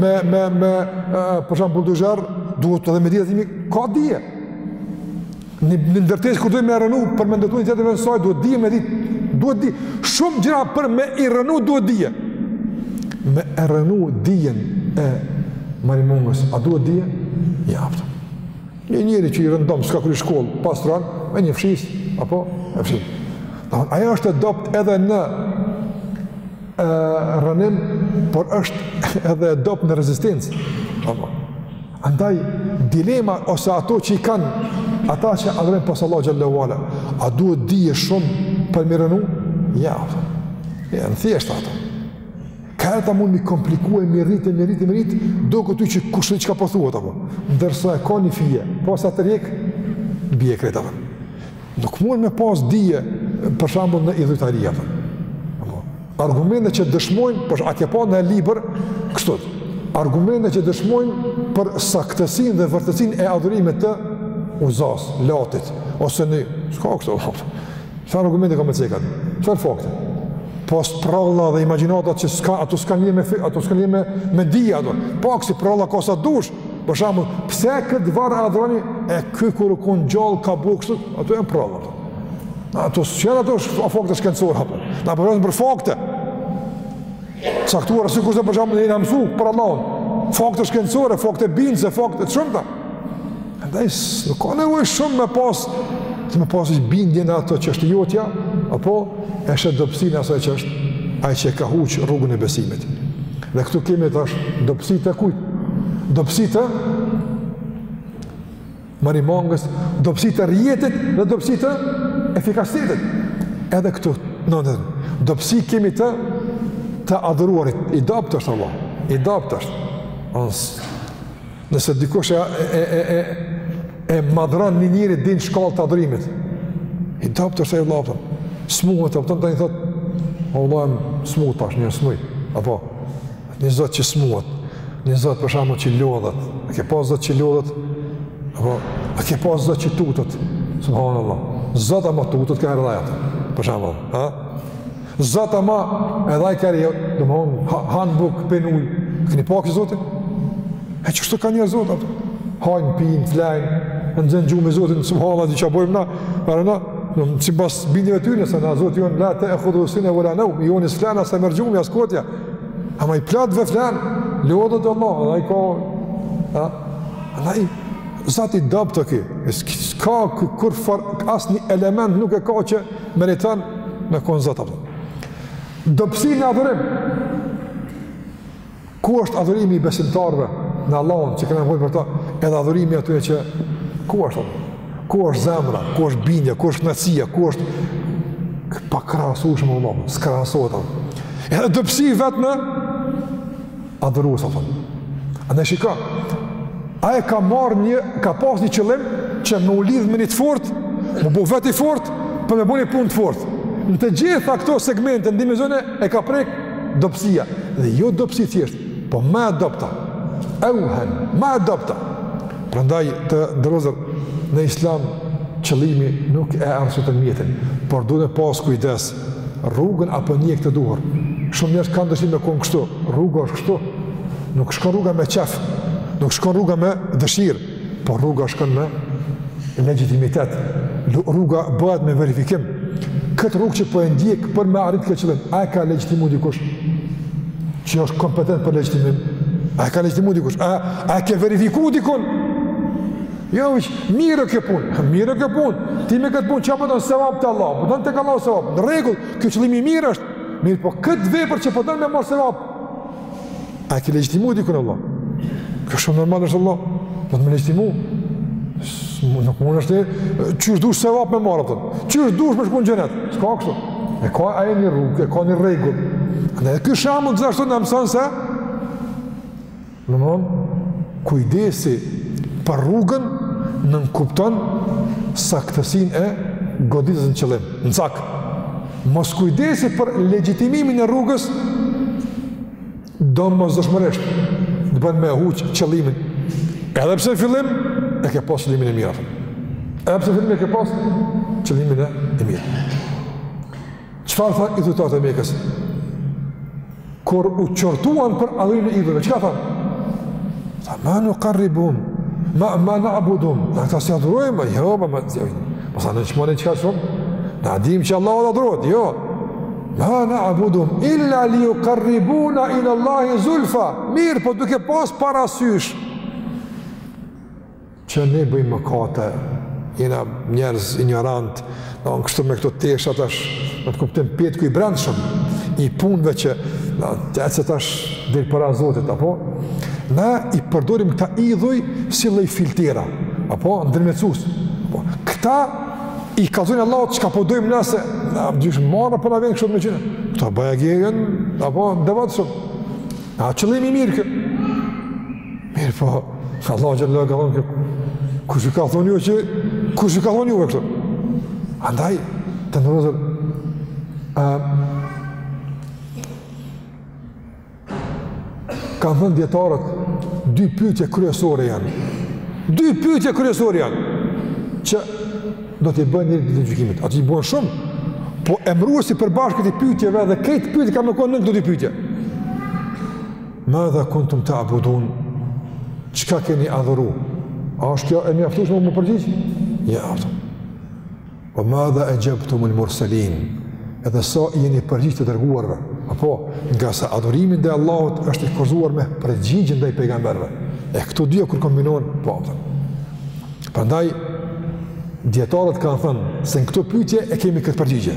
me me me për shembull buldozer duhet edhe me ditë themi ka dije në në ndërtesë ku duhet me rrënu për me ndërtuar tjetër vend soj duhet dije me ditë duhet ditë shumë gjëra për me i rrënu duhet dije me e rrënu dijen e marimangës a duhet dije ja për. një njeri që i rëndomtë s'ka kry shkollë pastron me një fshisë apo e fshin ajo është e dobët edhe në rrënim, por është edhe e dobët në rezistencë. Apo. Andaj, dilema ose ato që i kanë, ata që adhurojnë pos Allah Xhele ue Ala, a duhet dije shumë për m'i rrënu? Jo, ato. Janë të thjeshta ato. Ka herë ata mund m'i komplikue, m'i rritë, m'i rritë, m'i rritë, do këtu që kush çka po thua ti, po apo. Ndërsa e ka një fije, posa ta hjek, bie krejt, apo. Nuk mund me pas dije, për shembull, në idhujtari, themi. Argumente që dëshmojnë, për a keni pa në libër, kështu, argumente që dëshmojnë për saktësinë dhe vërtetësinë e adhurimit të Uzas, Latit, ose në, s'ka kështu, çfarë argumente ka me cek aty, çfarë fakte, pos pralla dhe imagjinata që s'ka, ato s'kanë me, ato s'kanë me, me dije, ato, po kësi pralla ka sa dush, Për shembull, pse këtë varr adhuroni? E ky kur u kon gjallë ka bo kështu, ato janë pralla. Na ato s'janë ato fakte shkencore apo. Na bëhen për fakte të caktuar sikurse për shembull kemi mësu për Allahun. Fakte shkencore, fakte bindëse, fakte të shumta. Andaj nuk ka nevojë shumë me pas të më pasë bindje në ato që është jotja, apo e sheh dobësinë asaj që është ai që e ka huq rrugën e besimit. Dhe këtu kemi tash dobësi të kujt? Dobësi të marimangës, dobësi të rrjetit dhe dobësi të efikasitetit. Edhe këtu, në në në, dobësi kemi të të adhuruarit, i dobët është vallahi, i dobët është, ansë. Nëse dikush e e e e e madhëron një njeri deri n'shkallë të adhurimit. I dobtë është ai vallahi. Smuhet, apo tani thotë, o vallahi, smuhet tash, u smu. Apo një zot që smuhet, një zot për shembull që lodhet. A ke pa zot që lodhet? Apo a ke pa zot që tutet? Subhanallah. Zot ama tutet ka hajnat. Për shembull, ha? Zot ama edhe ai kur, jo, do me thonë, ha, han bukë, pin ujë, e keni pa këtë zotin? E që kështu ka një zot, ato, han, pin, flen, e e zen gjumi zotin, subhanallah, atë që a bojmë na, arë na, në më sipas bindjeve tyre, se na Zoti jonë, la te'khudhuhu sinetun ve la neum, joni s'flen, as e merr gjumi, as kotja, ama i platë dhe flen, lodhet vallahi, edhe i ka, a, edhe i, zot i dobët ky, s'ka kurrfarë, asnjë element nuk e ka që, Meriton me kon Zot apo. Dobësi në adhurim. Ku është adhurimi i besimtarëve në Allahun që kanë nevojë për ta, edhe adhurimi atyre që ku është apo? Ku është zemra, ku është bindja, ku është nacia, ku është pakrahasueshëm Allahu, s'krahasohet apo. Edhe dobësi vetë në Adhurues apo. Andaj shikoj. Ai e ka marrë një, ka pas një qëllim që me u lidh me një të fort, me u bo vetë i fort, për me bo një punë të fort. Në të gjitha këto segmente në dimensione e ka prek dobësia dhe jo dobësi thjesht, po më e dobta. Euhen, më e dobta. Prandaj të nderuar vëllezër në Islam qëllimi nuk e arsyeton mjetin, por duhet me pas kujdes rrugën a po e ndjek të duhur. Shumë njerëz kanë dëshirë me kon kështu, rruga është kështu. Nuk shkon rruga me qef, nuk shkon rruga me dëshirë, por rruga shkon me legjitimitet. Rruga bëhet me verifikim. Këtë rrugë që po e ndjek për me arrit këtë qëllim, a e ka legjitimu dikush? Që është kompetent për legjitimim? A e ka legjitimu dikush? A, a e ke verifiku dikun? Jo, veç, mirë kjo punë, mirë kjo punë, ti me këtë punë që a kupton po sevap te Allahu, kupton po të ka Allahu sevap, në rregull, ky qëllimi mirë është, mirëpo këtë vepër që kupton po me marrë sevap, a ki legjitimu dikun Allahu, kjo shumë normal është, Allahu duhet me legjitimu, nuk mundesh ti, qysh të dush sevap me marrë, kupton, qysh të dush me shku në xhenet, s'ka kështu, e ka ai një rrugë, e ka një rregull, dhe ky shembull gjithashtu na mëson se, Domethënë, kujdesi për rrugën nënkupton saktësinë e goditjes në qëllim, në cak. Mos kujdesi për legjitimimin e rrugës, domosdoshmërisht, të bën me huq qëllimin. Edhe pse në fillim e ke pas qëllimin e mirë. Edhe pse në fillim e ke pas qëllimin e mirë. Çfarë thanë idhujtarët e Mekës? Kur u qortuan për adhurimin e idhujve, çka thanë? Thanë, ma nukarribu, ma, ma na'buduhum, na këta s'i adhurojmë, ma jo, ma ma të zjojnë. Ma tha, në që mani çka shumë? Na e dimë që Allahu adhurohet, jo. Ma na'buduhum illa li jukarribuna ilallahi zulfa, mirëpo duke pas parasysh, Që ne bëjmë mëkate, jena njerëz injorant, në onë kështu me këto tesha tash, në këtë kuptim petku i brendshëm i punëve që në të ecë tash del para Zotit, apo? Na i përdorim këta idhuj si lloj filtera, apo? Ndërmjetsues, apo? Këta i kallzojnë Allahut çka po dojmë se na diqysh marre po na vjen kështu me qënë, këta bëja gjerën, apo? Devotshëm, a qëllim i mirë ky. Mirë po, ka Allahu që ka thonë kjo. Kush i ka thonë juve, kush i ka thonë juve kështu? Andaj, të nderuar, kanë thënë dijetarët, dy pytje kryesore janë. Dy pytje kryesore janë, që do t'i bëhen njeriut Ditën e Gjykimit. Atij i bëhen shumë, po emruës i përbashkët i pytjeve dhe krejt pytjet kanë me konë nën këto dy pytje. Madha kuntum ta'budun, çka keni adhuru? A është kjo e mjaftushme me u përgjigj? Ja, ato. Po madha exhebtumul murselin edhe sa u jeni përgjigj të dërguarve. Apo, ngase adhurimi ndaj Allahut është i kushtëzuar me përgjigjen ndaj pejgamberve. E këto dyja kur kombinohen, po, ato. Prandaj dijetarët kanë thënë se në këto pyetje e kemi këtë përgjigje.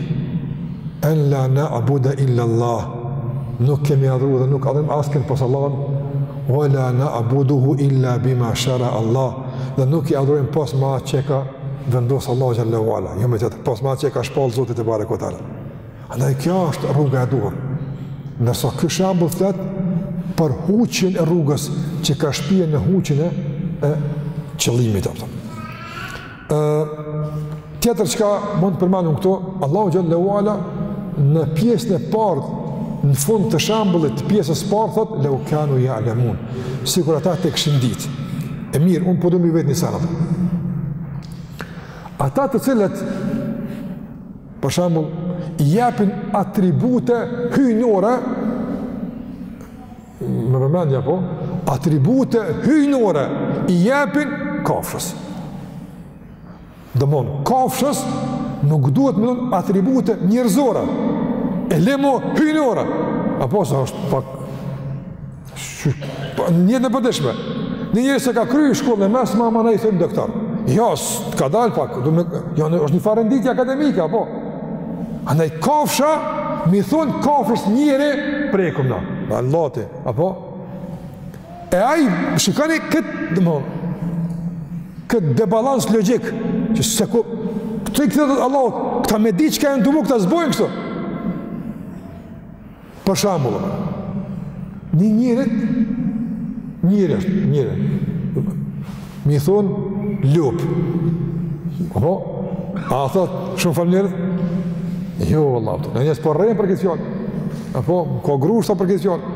En la na'buda illa Allah. Nuk kemi adhuru dhe nuk adhurojmë askënd pos Allahun. Wa la na'buduhu illa bima shara Allah. Dhe nuk e adhurojmë pos me atë që ka vendos Allahu xhel-le ue ala. Jo me tjetër pos me atë që ka shpall Zoti tebareke ue teala. Andaj kjo është rruga e duhur. Ndërsa ky shembull flet për huqjen e rrugës e cka shpie në huqjen e qëllimit apo. Ë tjetër çka mund të përmendim këtu, Allahu xhel-le ue ala në pjesën e parë në fund të shembullit të pjesës parë thot leu kanu ja'lemun sikur ata të kishin ditë. E mirë, un po du me vet, në sens ata të cilët Për shembull, i japin atribute hyjnore, më përmendja po, atribute hyjnore i japin kafshës. Domethon, kafshës nuk duhet me dhënë atribute njërzore, e le më hyjnore, apo sa është pak Po, një e përditshme. Një njeri s'e ka kry shkollën e mesme, me i thënë doktor. Jo, s'ka dalë pak, me, jo, në, është një farë gënjeshtre akademike, apo? A një kafshë, m'i thonë kafshës njeri, prej këmë në, nallet, apo? E ajë, shikoni këtë, domethon, këtë debalans logjik, që se ku, të i këtë dhe Allah, këta me di që ka e në të mu, këta s'bojnë kështu. Për shembull, një njerit, njeri është, njeri. M'i thon lopë. Apo a thot shumë faleminderit? Jo, valla. Nganjëherë po rrehen për këtë fjalë. Apo ka grushta për këtë fjalë.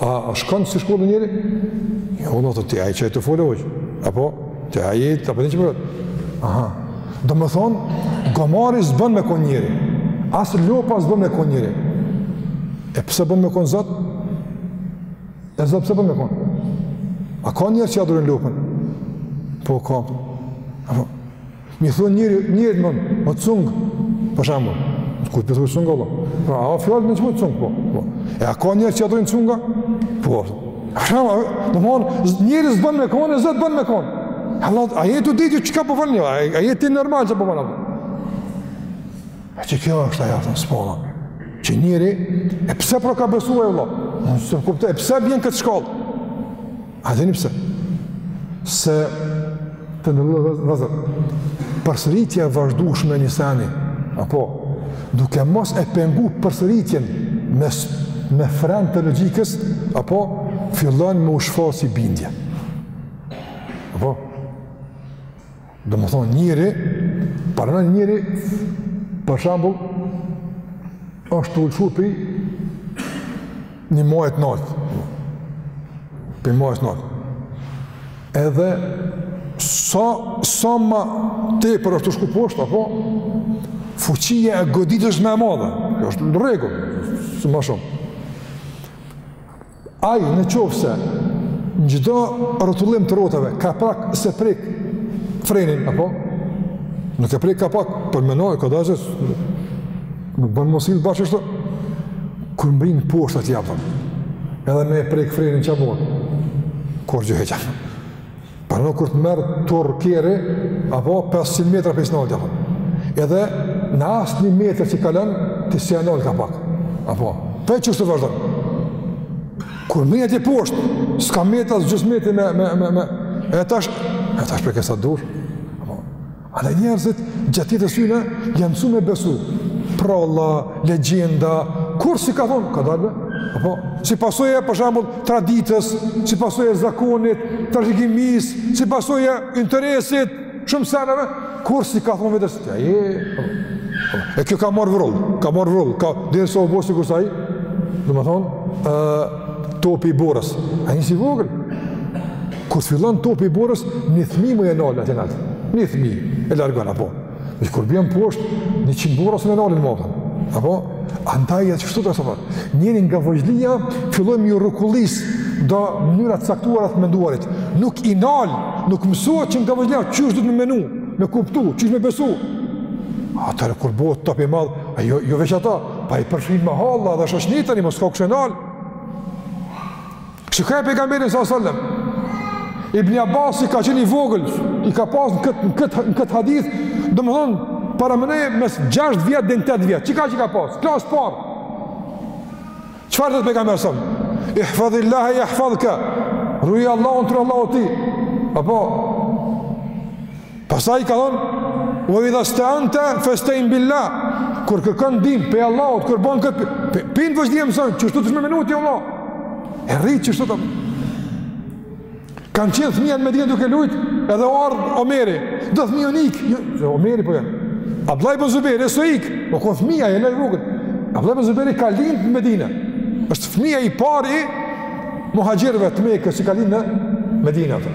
A, a shkon në shkollë njëri? Jo, ja, Allah, të ti ajë që ajë të folë hoqë. Apo, të ajë jetë, apo një që përët. Aha. Domethonë, gomari s'bën me kon njëri. As lopa s'bën me kon njëri. E pse bën me kon zot? E zot pse bën me kon? A ka njerëz që adhurin lopën? Po, ka. Apo, Mi thonë njëri, njëri më, më cungë, për shemë, ku të përthurë cungë, Allah? Pra, a fjallë në që më cungë, po, po. E a ka njerëz që adhurojnë cunga? Po, për shembull, në manë, njëri s'bën me konë, e zot bën me konë. Allah, a jetë u ditë që ka po një, a, a jetë ti normal që po përnë, Allah? A që kjo është aja, thënë, s'pona, që njëri, e pse pro ka besu e Allah? Në që të kupte, e pse bjen në këtë shkallë? A e dini pse? Se të nërëve dhe dhe përsëritja e vazhdushme e një sani, apo duke mos e pengu përsëritjen me, me fren të logjikës, apo fillon me u shfaq si bindje. Apo? Domethonë njëri, paramendo njëri, për shambull, është tu u lëshu pi një majes nalt. Pi një majes nalt. Edhe sa, sa ma tepër është tu shku poshtë, apo, fuqia e goditjes ma e madhe. Kjo është në rregull, sa ma shumë. Ai në qoftë se në çdo rrotullim të rrotave ka pak s'e prek frenin apo nuk e prek ka pak po mendoj kadalës nuk bën mos i bash ashtu kur mbrin poshtë atje apo edhe me prek frenin çka bon kurgjo hiç Pra kur të merr turr kerri, apo 500 metra pi s'nalti apo. Edhe në asnjë metër që i kalën, ti s'ia nal ka pak. Apo, po qashtu vazhdon. Kur mbrin atje poshtë, s'ka metër as gjys metër me, me, me, me. E tash, e tash preke sa dush. Edhe njerëzit gjatë jetës tyne janë mësu me besu. Prolla, legjenda, kur si ka thonë, ka dalë, apo, si pasoje, për shembull, traditës, si pasoje zakonit, trashëgimis, si pasoje interesit, shumë seneve, kurr s'i ka thonë vetes, jo, e kjo ka marrë vrull, ka marrë vrull, ka derisa u bo sikur si, domethonë, uh, topi i borës, a nis i vogël, Kur fillon topi i borës, një thmi mun e nal atje nalt. Një thmi e largon apo. Dhe kur bjen poshtë, njëqind burra s'mun e nalin mo. Apo, andaj e që shtu të sëpër. Njeri nga vogjlia, fillon me i rrokullis do mënyra t'caktuara të menduarit. Nuk i nal, nuk mësohet që nga vogjlia, qysh duhet me menu, me kuptu, qysh me besu. Atëherë kur bëhet topi i madh, a jo, jo veç ata, po i përfshin mëhalla dhe shoqni, tani mo s'ka kush e nal. Shikoje pejgamberin sa sëllëm? Ibn Abbasi ka qenë i vogël, i ka pas në këtë, në këtë, në këtë hadith, domethënë, paramenoje mes 6 vjet dhe një 8 vjet, qikaq i ka pas. Klasë e parë. Çfarë i thotë pejgamberi sa sëllëm? Ihfadhillahe jahfadhke, ruje Allahun, të run Allahu ty. Apo, Pastaj ka thënë, "Wa idha sta'anta fasta'in billah." Kur kërkon ndihmë pej Allahut, kur bën kët, pej vogjlie e mëson, qysh duhet me menu Allah. E rrit qysh duhet. Kan qenë fëmijë në Medinë duke lujt, edhe u ardh Omeri. Do fëmijë jan ik, jo, jo Omeri po ja. Abdullah ibn Zubair s'është ik, po kon fëmi hala i vogël. Abdullah ibn Zubair ka lind në Medinë. Është fëmia i parë i muhaxhirëve të Mekës që ka lind në Medinë atë.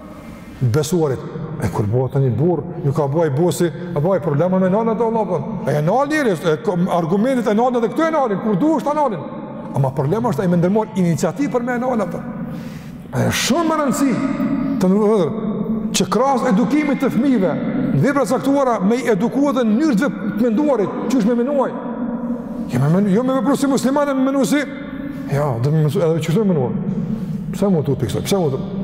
besuarit, e kur bëhet tani burrë, ju ka bëj bosi, a bëj problema me nëna do Allah. Po. E nal deri, argumentet e nëna dhe këtu e nalin, kur duhet ta nalin. Ama problemi është ai me ndërmarr iniciativë për me nëna do. Po. Është shumë e rëndësishme të ndërmor që krahas edukimit të fëmijëve në vepra t'caktuara me i eduku edhe mënyrën e të menduarit, qysh me menu ai. Jo me menu ai, jo me vepru si musliman e me menu si. Jo, duhet të mësojë edhe qysh të menojë. Pse më u tupi kësaj? Pse më u tupi?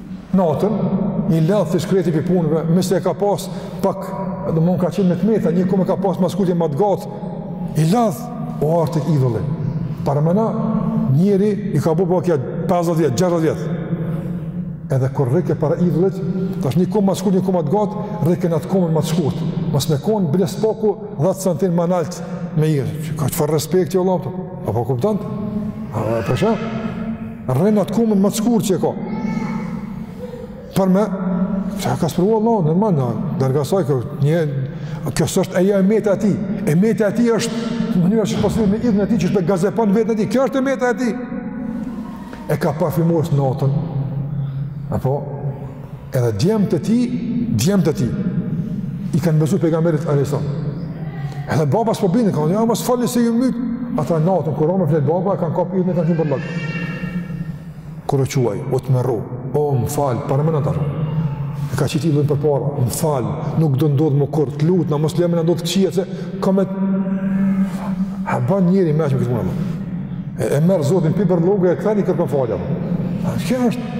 natën, një ladhë i shkreti për punëve, mëse e ka pas pak, edhe mund ka qenë me të meta, një komë e ka pas ma t'shkurt, një ma të gatë, i ladhë, u ardh te idhulli. Parameno, njeri i ka bo po kja 50 vjet, 60 vjet. Edhe kur rrike para idhullit, tash një komë ma t'shkurt, një komë ma të gatë, rrike në atë komën ma të shkurt. Mas me konë bile s'paku dhjetë santim ma nalt me irë. Kaq farë respekti, o lapë, a po kupton? A, a, a, Rri në atë komën më të shkurt që e ka. Për me, e ka sprovu Allahu, normal, në dërga saj, kjo, një, kjo s'është ajo e meta e tij, e meta e tij është mënyra që po sillet me idhullin e tij, qysh e gazepon veten e tij, kjo është e meta e tij. E ka parfimos natën, apo, Edhe djemtë e tij, djemtë e tij, i kanë besu pejgamberit alejhi selam. Edhe baba s'po bindet, ka një amas falë se ju mytë, ata natën, kur ra me flejtë baba, e kanë kapë idhullin e kanë çu në bërllok. Kur u çu, o tmerr, o më falë, parë më në tërë. E ka qitë idhullin përpara, më falë, nuk do ndodhë ma kurrë, të lutna mos le me më ndodhë e keqja, se ka me... A ban njeri me që këtë mënyrë, e, e merr zotin prej bërllogi, e këta një kërkon falje, Kjo është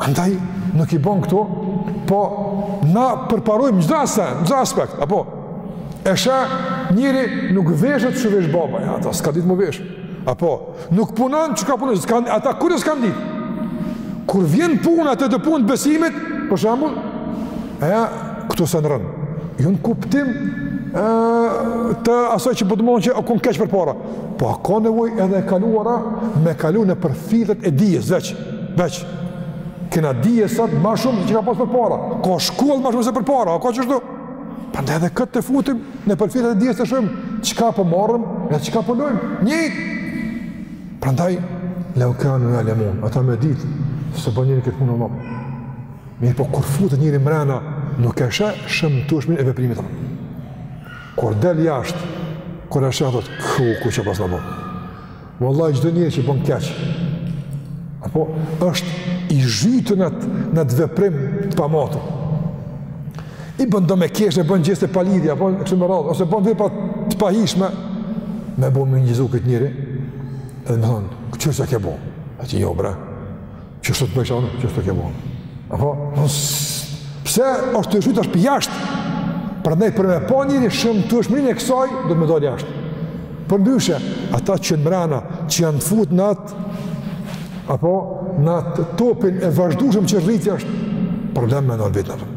Andaj, nuk i bon këto, po na përparojmë çdo, çdo aspekt, apo? E sheh njeri nuk veshet qysh u vesh baba, jo, ata s'kanë ditë me u veshë, apo? Nuk punon çka ka punu, s'ka, ata kurgjo s'kanë ditë. Kur vjen puna te do punë të besimit, për shembull, e, këtu s'e ndrron, jo në kuptim e, të asoj që po thom që o kon keq përpara, po a ka nevojë edhe e kaluara me kalu nëpër filtrat e dijes, veç, Veç, kena dije sot ma shumë se çka ka pas përpara. Ka shkolla ma shumë se përpara, a ka qështu? Prandaj edhe këtë ta futim nëpër filtrat e dijes të shohim, çka po marrim dhe çka po lojmë, njëjtë. Prandaj, leu kanu jalemun, ata me ditë, s'e bën njeri këtë punë më më. Mirëpo kur futet njeri mrena, nuk e sheh shëmtueshmërinë e veprimit. Kur del jashtë, kur e sheh, thotë, ku, ku çka paskna bo. Vallahi, çdo njeri që bon keq, apo është i zhytur në, në një veprim të pamatur. I bon do me keshë, e bon gjeste palidhje, apo e kështu me radhë, ose bon vepra të pahijshme, me bo me inçizu këtë njeri, edhe me thonë, këqyre çka ke bo? A që jo, bre, Qështu të bojsha un, qështu ke bo. Apo, pse është tu e shiku tash prej jashtë, prandaj për me pa njeri shëmtueshmërinë e kësaj, do me dalë jashtë. Përndryshe, ata që janë mrena, që janë të futur në atë, apo, në atë topin e vazhdueshëm që rritet, është problem me në albitë në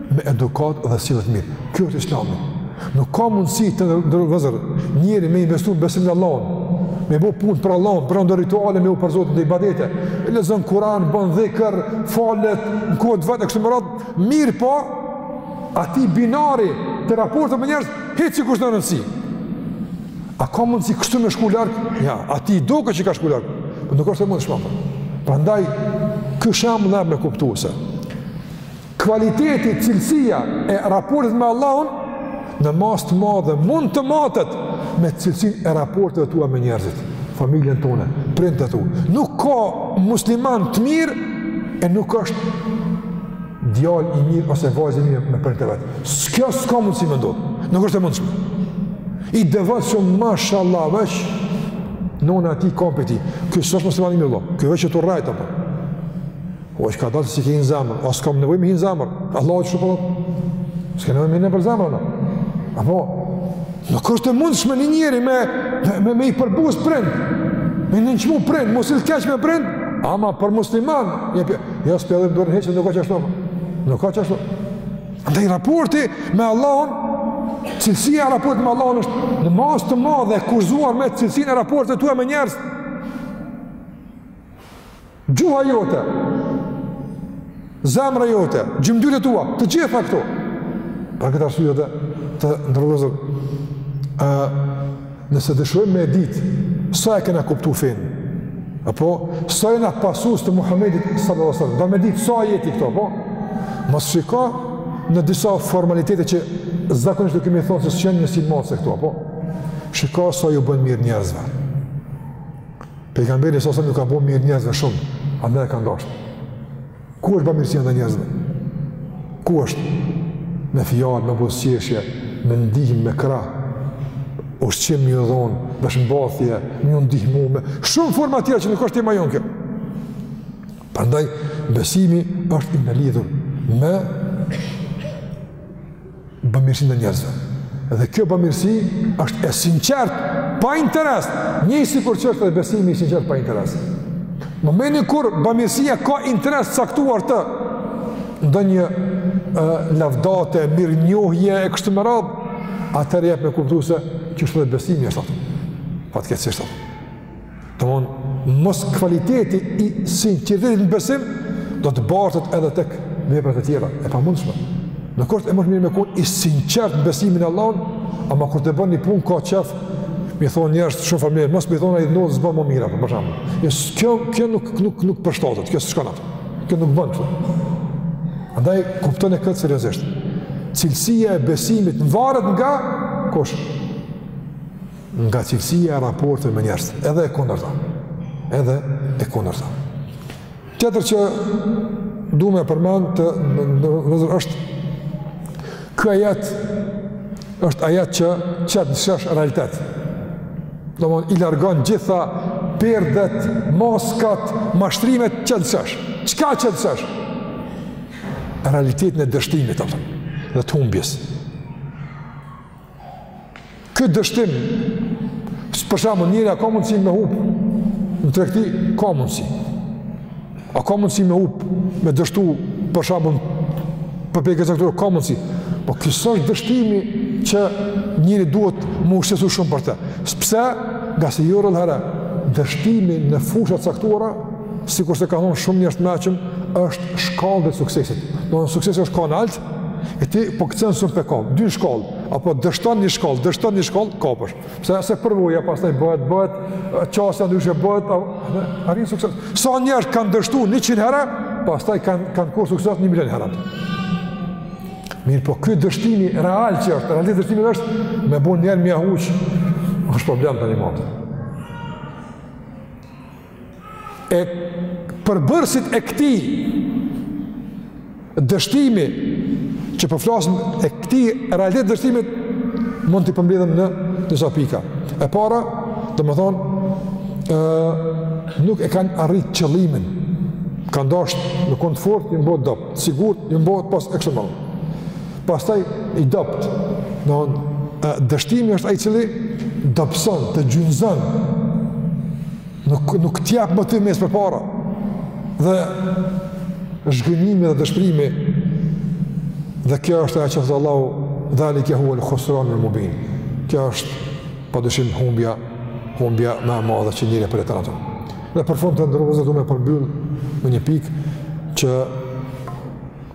me edukatë dhe sillet mirë. Kjo është islami. Nuk ka mundësi të nderuar vëllezër njeri me investu në besim në Allah, me bo punë për Allah, për ndër rituale me u për Zotin dhe ibadete, e lexon Kuran, bon dhikër, falet, në kohë të vet, e kështu me radhë, mirëpo, atij binari të raportit me njerëz, hiç s'i kushton rëndësi. A ka mundësi kështu me shku larg? Jo, atij i doket që ka shku larg, por po nuk është e mundshme fare. Prandaj, ky shembull me kuptu, se Kvaliteti, cilësia e raportit me Allahun në masë të madhe mund të matet me cilësinë e raporteve tua me njerëzit, familjen tone, prindët e tu. Nuk ka musliman të mirë e nuk është djalë i mirë ose vajzë i mirë me prindët e vet. Kjo s'ka mundësi me ndodh. Nuk është e mundshme. I devotshëm mashallah veç nona e tij kan prej tij. Ky s'është musliman i mirë vlla, ky veç është tu rrejt apo. O çka do të thotë si ke hin zemër, o s'ka nevojë me hin zemër. Allahu çu po. S'ka nevojë me hin për zemër. Apo nuk është e mundshme një njeri me me me i përbuz prind. Me nënçmu prind, mos i kesh me prind, ama për musliman, një pë, jo s'pe lëmë dorën hiç nuk ka qashtu. Nuk ka qashtu. Dhe raporti me Allahun, cilësia e raportit me Allahun është në masë të madhe e kushtëzuar me cilësinë e raporteve tua me njerëz. Gjuha jote, zemra jote, gjymdyrët tua, të gjitha këto. Për këtë arsye dhe të nderuar vëllezër, nëse dëshirojmë me ditë, sa e kena kuptu fenë, apo, sa jena pasues të Muhammedit sallallahu sallam, dhe me ditë, sa jeti këto, apo, mos shika në disa formalitete që zakonisht du me thonë se s'janë njësi matëse këto, apo, shika sa ju bënë mirë njerëzve. Pejgamberi salallahu selam ju ka bo mirë njerëzve shumë, andaj e kanë dashtë. Ku është bamirësia ndaj njerëzve? Ku është? Me fjalë, me buzëqeshje, me ndihmë, me krah, ushqim me ju dhon, veshmbathje, me ju ndihmu me shumë forma tjera që nuk është tema jonë kjo. Prandaj besimi është i ndërlidhur me bëmirësi ndaj njerëzve. Dhe kjo bëmirësi është e sinqert, pa interes, njëjtë sikur që është dhe besimi i sinqert, pa interes. Momentin kur bëmirësia ka interes të caktuar të ndonjë lavdate, mirënjohje, e kështu me radhë, atëherë jep me kuptu se qysh edhe besimi është atë. Fatë këtë Domethënë, moskualiteti i sinqeritetit në besim, do të bartet edhe tek veprat e tjera, e pamundshme. Njeri të jetë ma mirë me kon i sinqert në besimin në Allahun, ama kur te bon një punë ka qef, me i thonë njerëzit shumë faleminderit, mos me i thonë ai ndoshta s'bo më mira, për shembull. Jës, kjo, kjo nuk, nuk, nuk përshtatet, kjo s'shkon, kjo nuk bon. Andaj, kuptone këtë seriozisht. Cilësia e besimit varet nga kush, Nga cilësia e raporteve me njerëz, edhe e kundërta. Edhe e kundërta. Tjetër që du me përmend të nderuar vëllezër është ky ajet është ajet që qet në shesh realitet. Domethënë i largon gjitha perdet, maskat, mashtrimet qet në shesh. Çka qet në shesh? Realitetin e dështimit, dhe të humbjes. Ky dështim, për shembull, njeri a ka mundësi me hup në tregti, ka mundësi. A ka mundësi me hup, me dështu, për shembull, përpjekje t'caktuara, ka mundësi. Po ky s'është dështimi që njeri duhet m'u shqetësu shumë për te. Sepse, nga se jo rrallë herë, dështimi në fusha t'caktuara, sikurse kanë thonë shumë njerëz t'meçëm, është shkallë drejt suksesit. Domethonë suksesi është ka nalt, E ti po kërcen sun pe kap, dy shkallë, apo dështon një shkallë, dështon një shkallë, kapësh. Pse, se përvoja, pastaj bëhet, bëhet, qasja ndryshe bëhet, arrin sukses. Sa njerëz kanë dështu njëqind herë, pastaj kanë kanë korr sukses një milion herë. Mirëpo ky dështimi real që është, realisht dështimi është, me bo njeri me ja huq, është problem shumë i madh. e përbërësit e këtij dështimi që po flasim po e këtij realitet dështimit mund t'i përmbledhim në disa pika. E para, domethonë, nuk e kanë arrit qëllimin, kanë dashtë me konë t' fort, janë bo t'dobët, sigurt, janë bo pas e kështë mëllë. Pastaj i dobët, domethonë dështimi është ai i cili dobëson, të gjunjëzon. Nuk nuk të jap motiv me ec përpara. Dhe zhgënjimi dhe dëshpërimi dhe kjo është ajo që thotë Allahu dhalike huel khusran al mubin. Kjo është padyshim humbja humbja më e madhe që njeri e përjeton atë. Dhe për fund të nderuar vëllezër du me përmbyll me një pikë që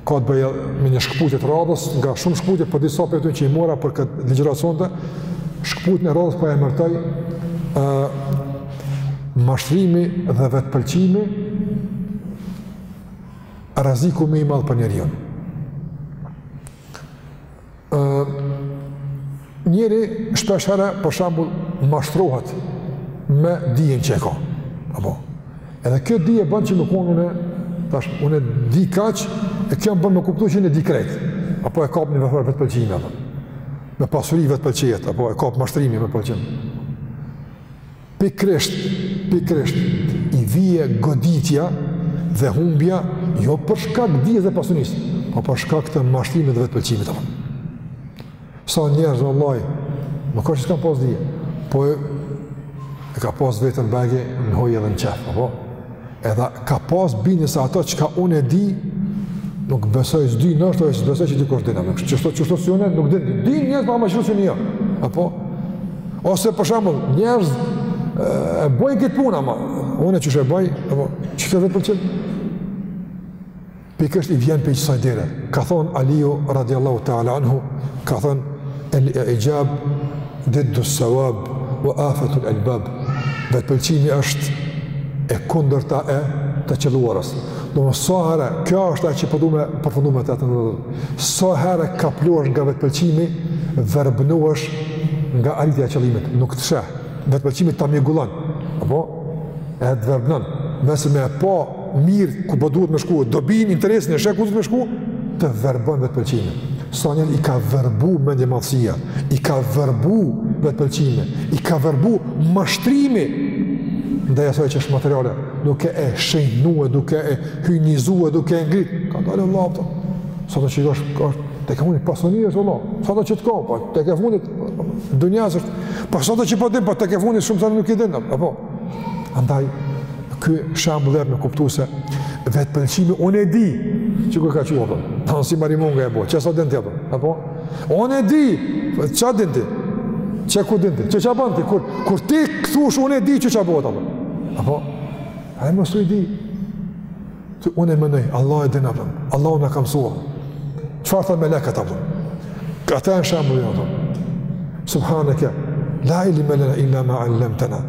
ka të bëjë me një shkëputje të radhës, nga shumë shkëputje po disa prej tyre që i mora për këtë ligjëratë sonte, shkëputjen e radhës po e emërtoj mashtrimi dhe vetëpëlqimi rreziku më i madh për njeriun. njeri shpeshherë, për shembull, mashtrohet me dijen që e ka. Apo? Edhe kjo dije e bën që me thonë unë, tash, unë e di kaq, e kjo më bën me kuptu që unë e di krejt. Apo e kap njëfarë vetëpëlqimi, apo? Me pasuri vetëpëlqehet, apo e kap mashtrimi me pëlqim. Pikërisht, pikërisht, i vjen goditja dhe humbja jo për shkak dijes dhe pasunisë, por për shkak të mashtrimit dhe vetëpëlqimit. Sa njerëz vallahi, nuk është q'ka pas dije, po e ka pas veten bagi në havë edhe në qejf, apo? Edhe ka pas bindjen se ato çka unë e di, nuk besoj s'di ndoshta, edhe s'besoj që dikush din. Nuk qështu, qështu si unë, nuk din, din njerëz po ma shumë se unë. Apo? Ose për shembull, njerëz e bojnë këtë punë, ama unë qysh e bëj, apo, që vetëpëlqen? Pikërisht i vjen prej kësaj dere. Ka thon Aliu radiallahu ta'ala anhu, ka thon el i'xhab diddu sawab wa afatu al bab. Vetëpëlqimi është e kundërta e të qëlluarës. Domethënë sa herë, kjo është e që po du me përfundu me të, tonë sa herë kapluash nga vetëpëlqimi, verbënuash nga arritja e qëllimit. Nuk të sheh, vetëpëlqimi ta mjegullon. Apo? E të verbon mos me e pa mirë ku po duhet me shku, dobinë, interesin e sheh ku duhet me shku, të verbon vetëpëlqimi. Sa njerëz i ka verbu mendjemadhësia, i ka verbu vetëpëlqimi, i ka verbu mashtrimi, ndaj asoj që është materiale, duke e shenjnue, duke e hyjnizue, duke e ngrit, kadale Allah, po, sado të që i është, po, tek e fundit, pasuni është Allah, sado që të ka, pa, po, tek e fundit, dunja është, pa, po, sado që po dim, po, tek e fundit, shumë nuk i dimë, apo, Andaj, ky shembull erdh me kuptu se vetëpëlqimi unë e di që ku ka qenë apo. Po s'i marrim nga e bon. Ça sa din ti apo? Apo? Unë e di. Ça din ti? Qe ku din ti? Qe ça bon ti kur kur ti thosh unë e di që ça bohet apo? Apo? A e mësu, e di. Të unë e menoj, Allah e din apo. Allahu na ka mësuar. Çfarë thonë melekët apo? Këta janë shembull apo. Subhanaka la ilma lana illa ma 'allamtana.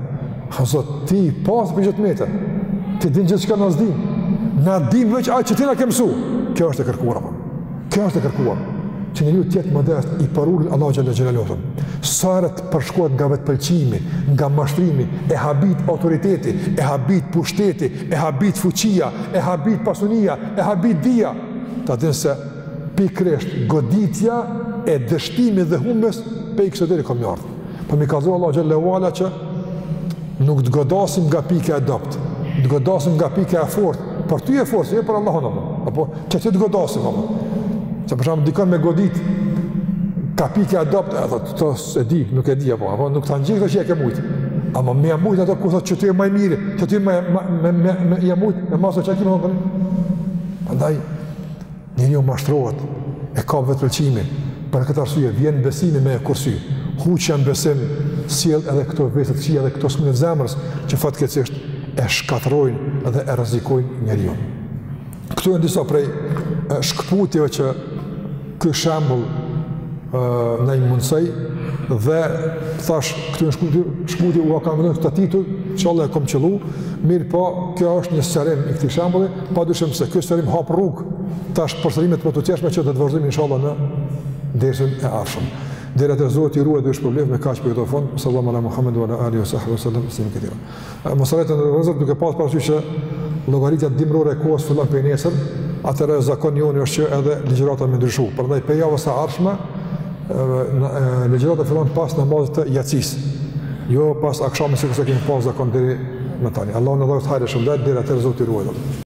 O Zot ti pa as një të metë. Ti din gjithçka, na s'dimë. Na dimë veç atë që ti na ke mësuar. Kjo është e kërkuar apo? Kjo është e kërkuar. Që njeriu të jetë modest i përulur Allahut xhalla xhelalu. Sa herë përshkohet nga vetpëlqimi, nga mashtrimi, e habit autoriteti, e habit pushteti, e habit fuqia, e habit pasunia, e habit dija, ta dinë se pikërisht goditja e dështimit dhe humbjes prej kësaj dere ka me ardhë. Për po me i kallzu Allah xhelle ve ala që nuk të godasim nga pika e dobt, të godasim nga pika e fort, për ty e fort, se jo për Allahun apo, që ti të godasim, apo. Se për shembull dikën me godit, ka pika e dobt, e dhe të e di, nuk e di apo, apo nuk ta ndjek ato që e ke mujt. Ama me ja mujt ato ku thotë që ti më i mirë, të ti më më më me ja mujt, më mos e çaki më vonë. Prandaj njeriu mashtrohet e kap vetëpëlqimi. Për këtë arsye vjen besimi me kursy. Hiq ja besimin, sjell edhe këto vese të këqija dhe këto smuje të zemrës që fatkeqësisht e shkatërrojnë dhe e rrezikojnë njeriun. Këtu janë disa prej shkëputjeve që ky shembull na i mundësoj dhe thash këtu është shkëputje, shkëputje ia kam vënë këtë titull, shallah e kom qëllu, mirëpo kjo është një mësim i këtij shembulli, pa dyshim se ky mësim hap rrugë, tash për mësimet në vijshme që do të vazhdojmë inshallah në dersin e ardhshëm. Deri atëherë Zoti ju ruajt dhe shpërbleft me kaq përfund. Sallallahu alaihi wa sallam ala Muhammed wa ala alihi wa sahbihi sallam. Mos harroni ndërrojeni duke pas parasysh që llogaritja dimërore e kohës fillon prej nesër, atëherë zakoni jonë është që edhe ligjërata me ndryshu. Prandaj prej javës së ardhshme ligjërata fillon pas namazit të jacis. Jo pas akshamit sikurse kemi pas zakon deri më tani. Allahu na dhashtë hajr e shëndet deri atëherë Zoti ju ruajtë.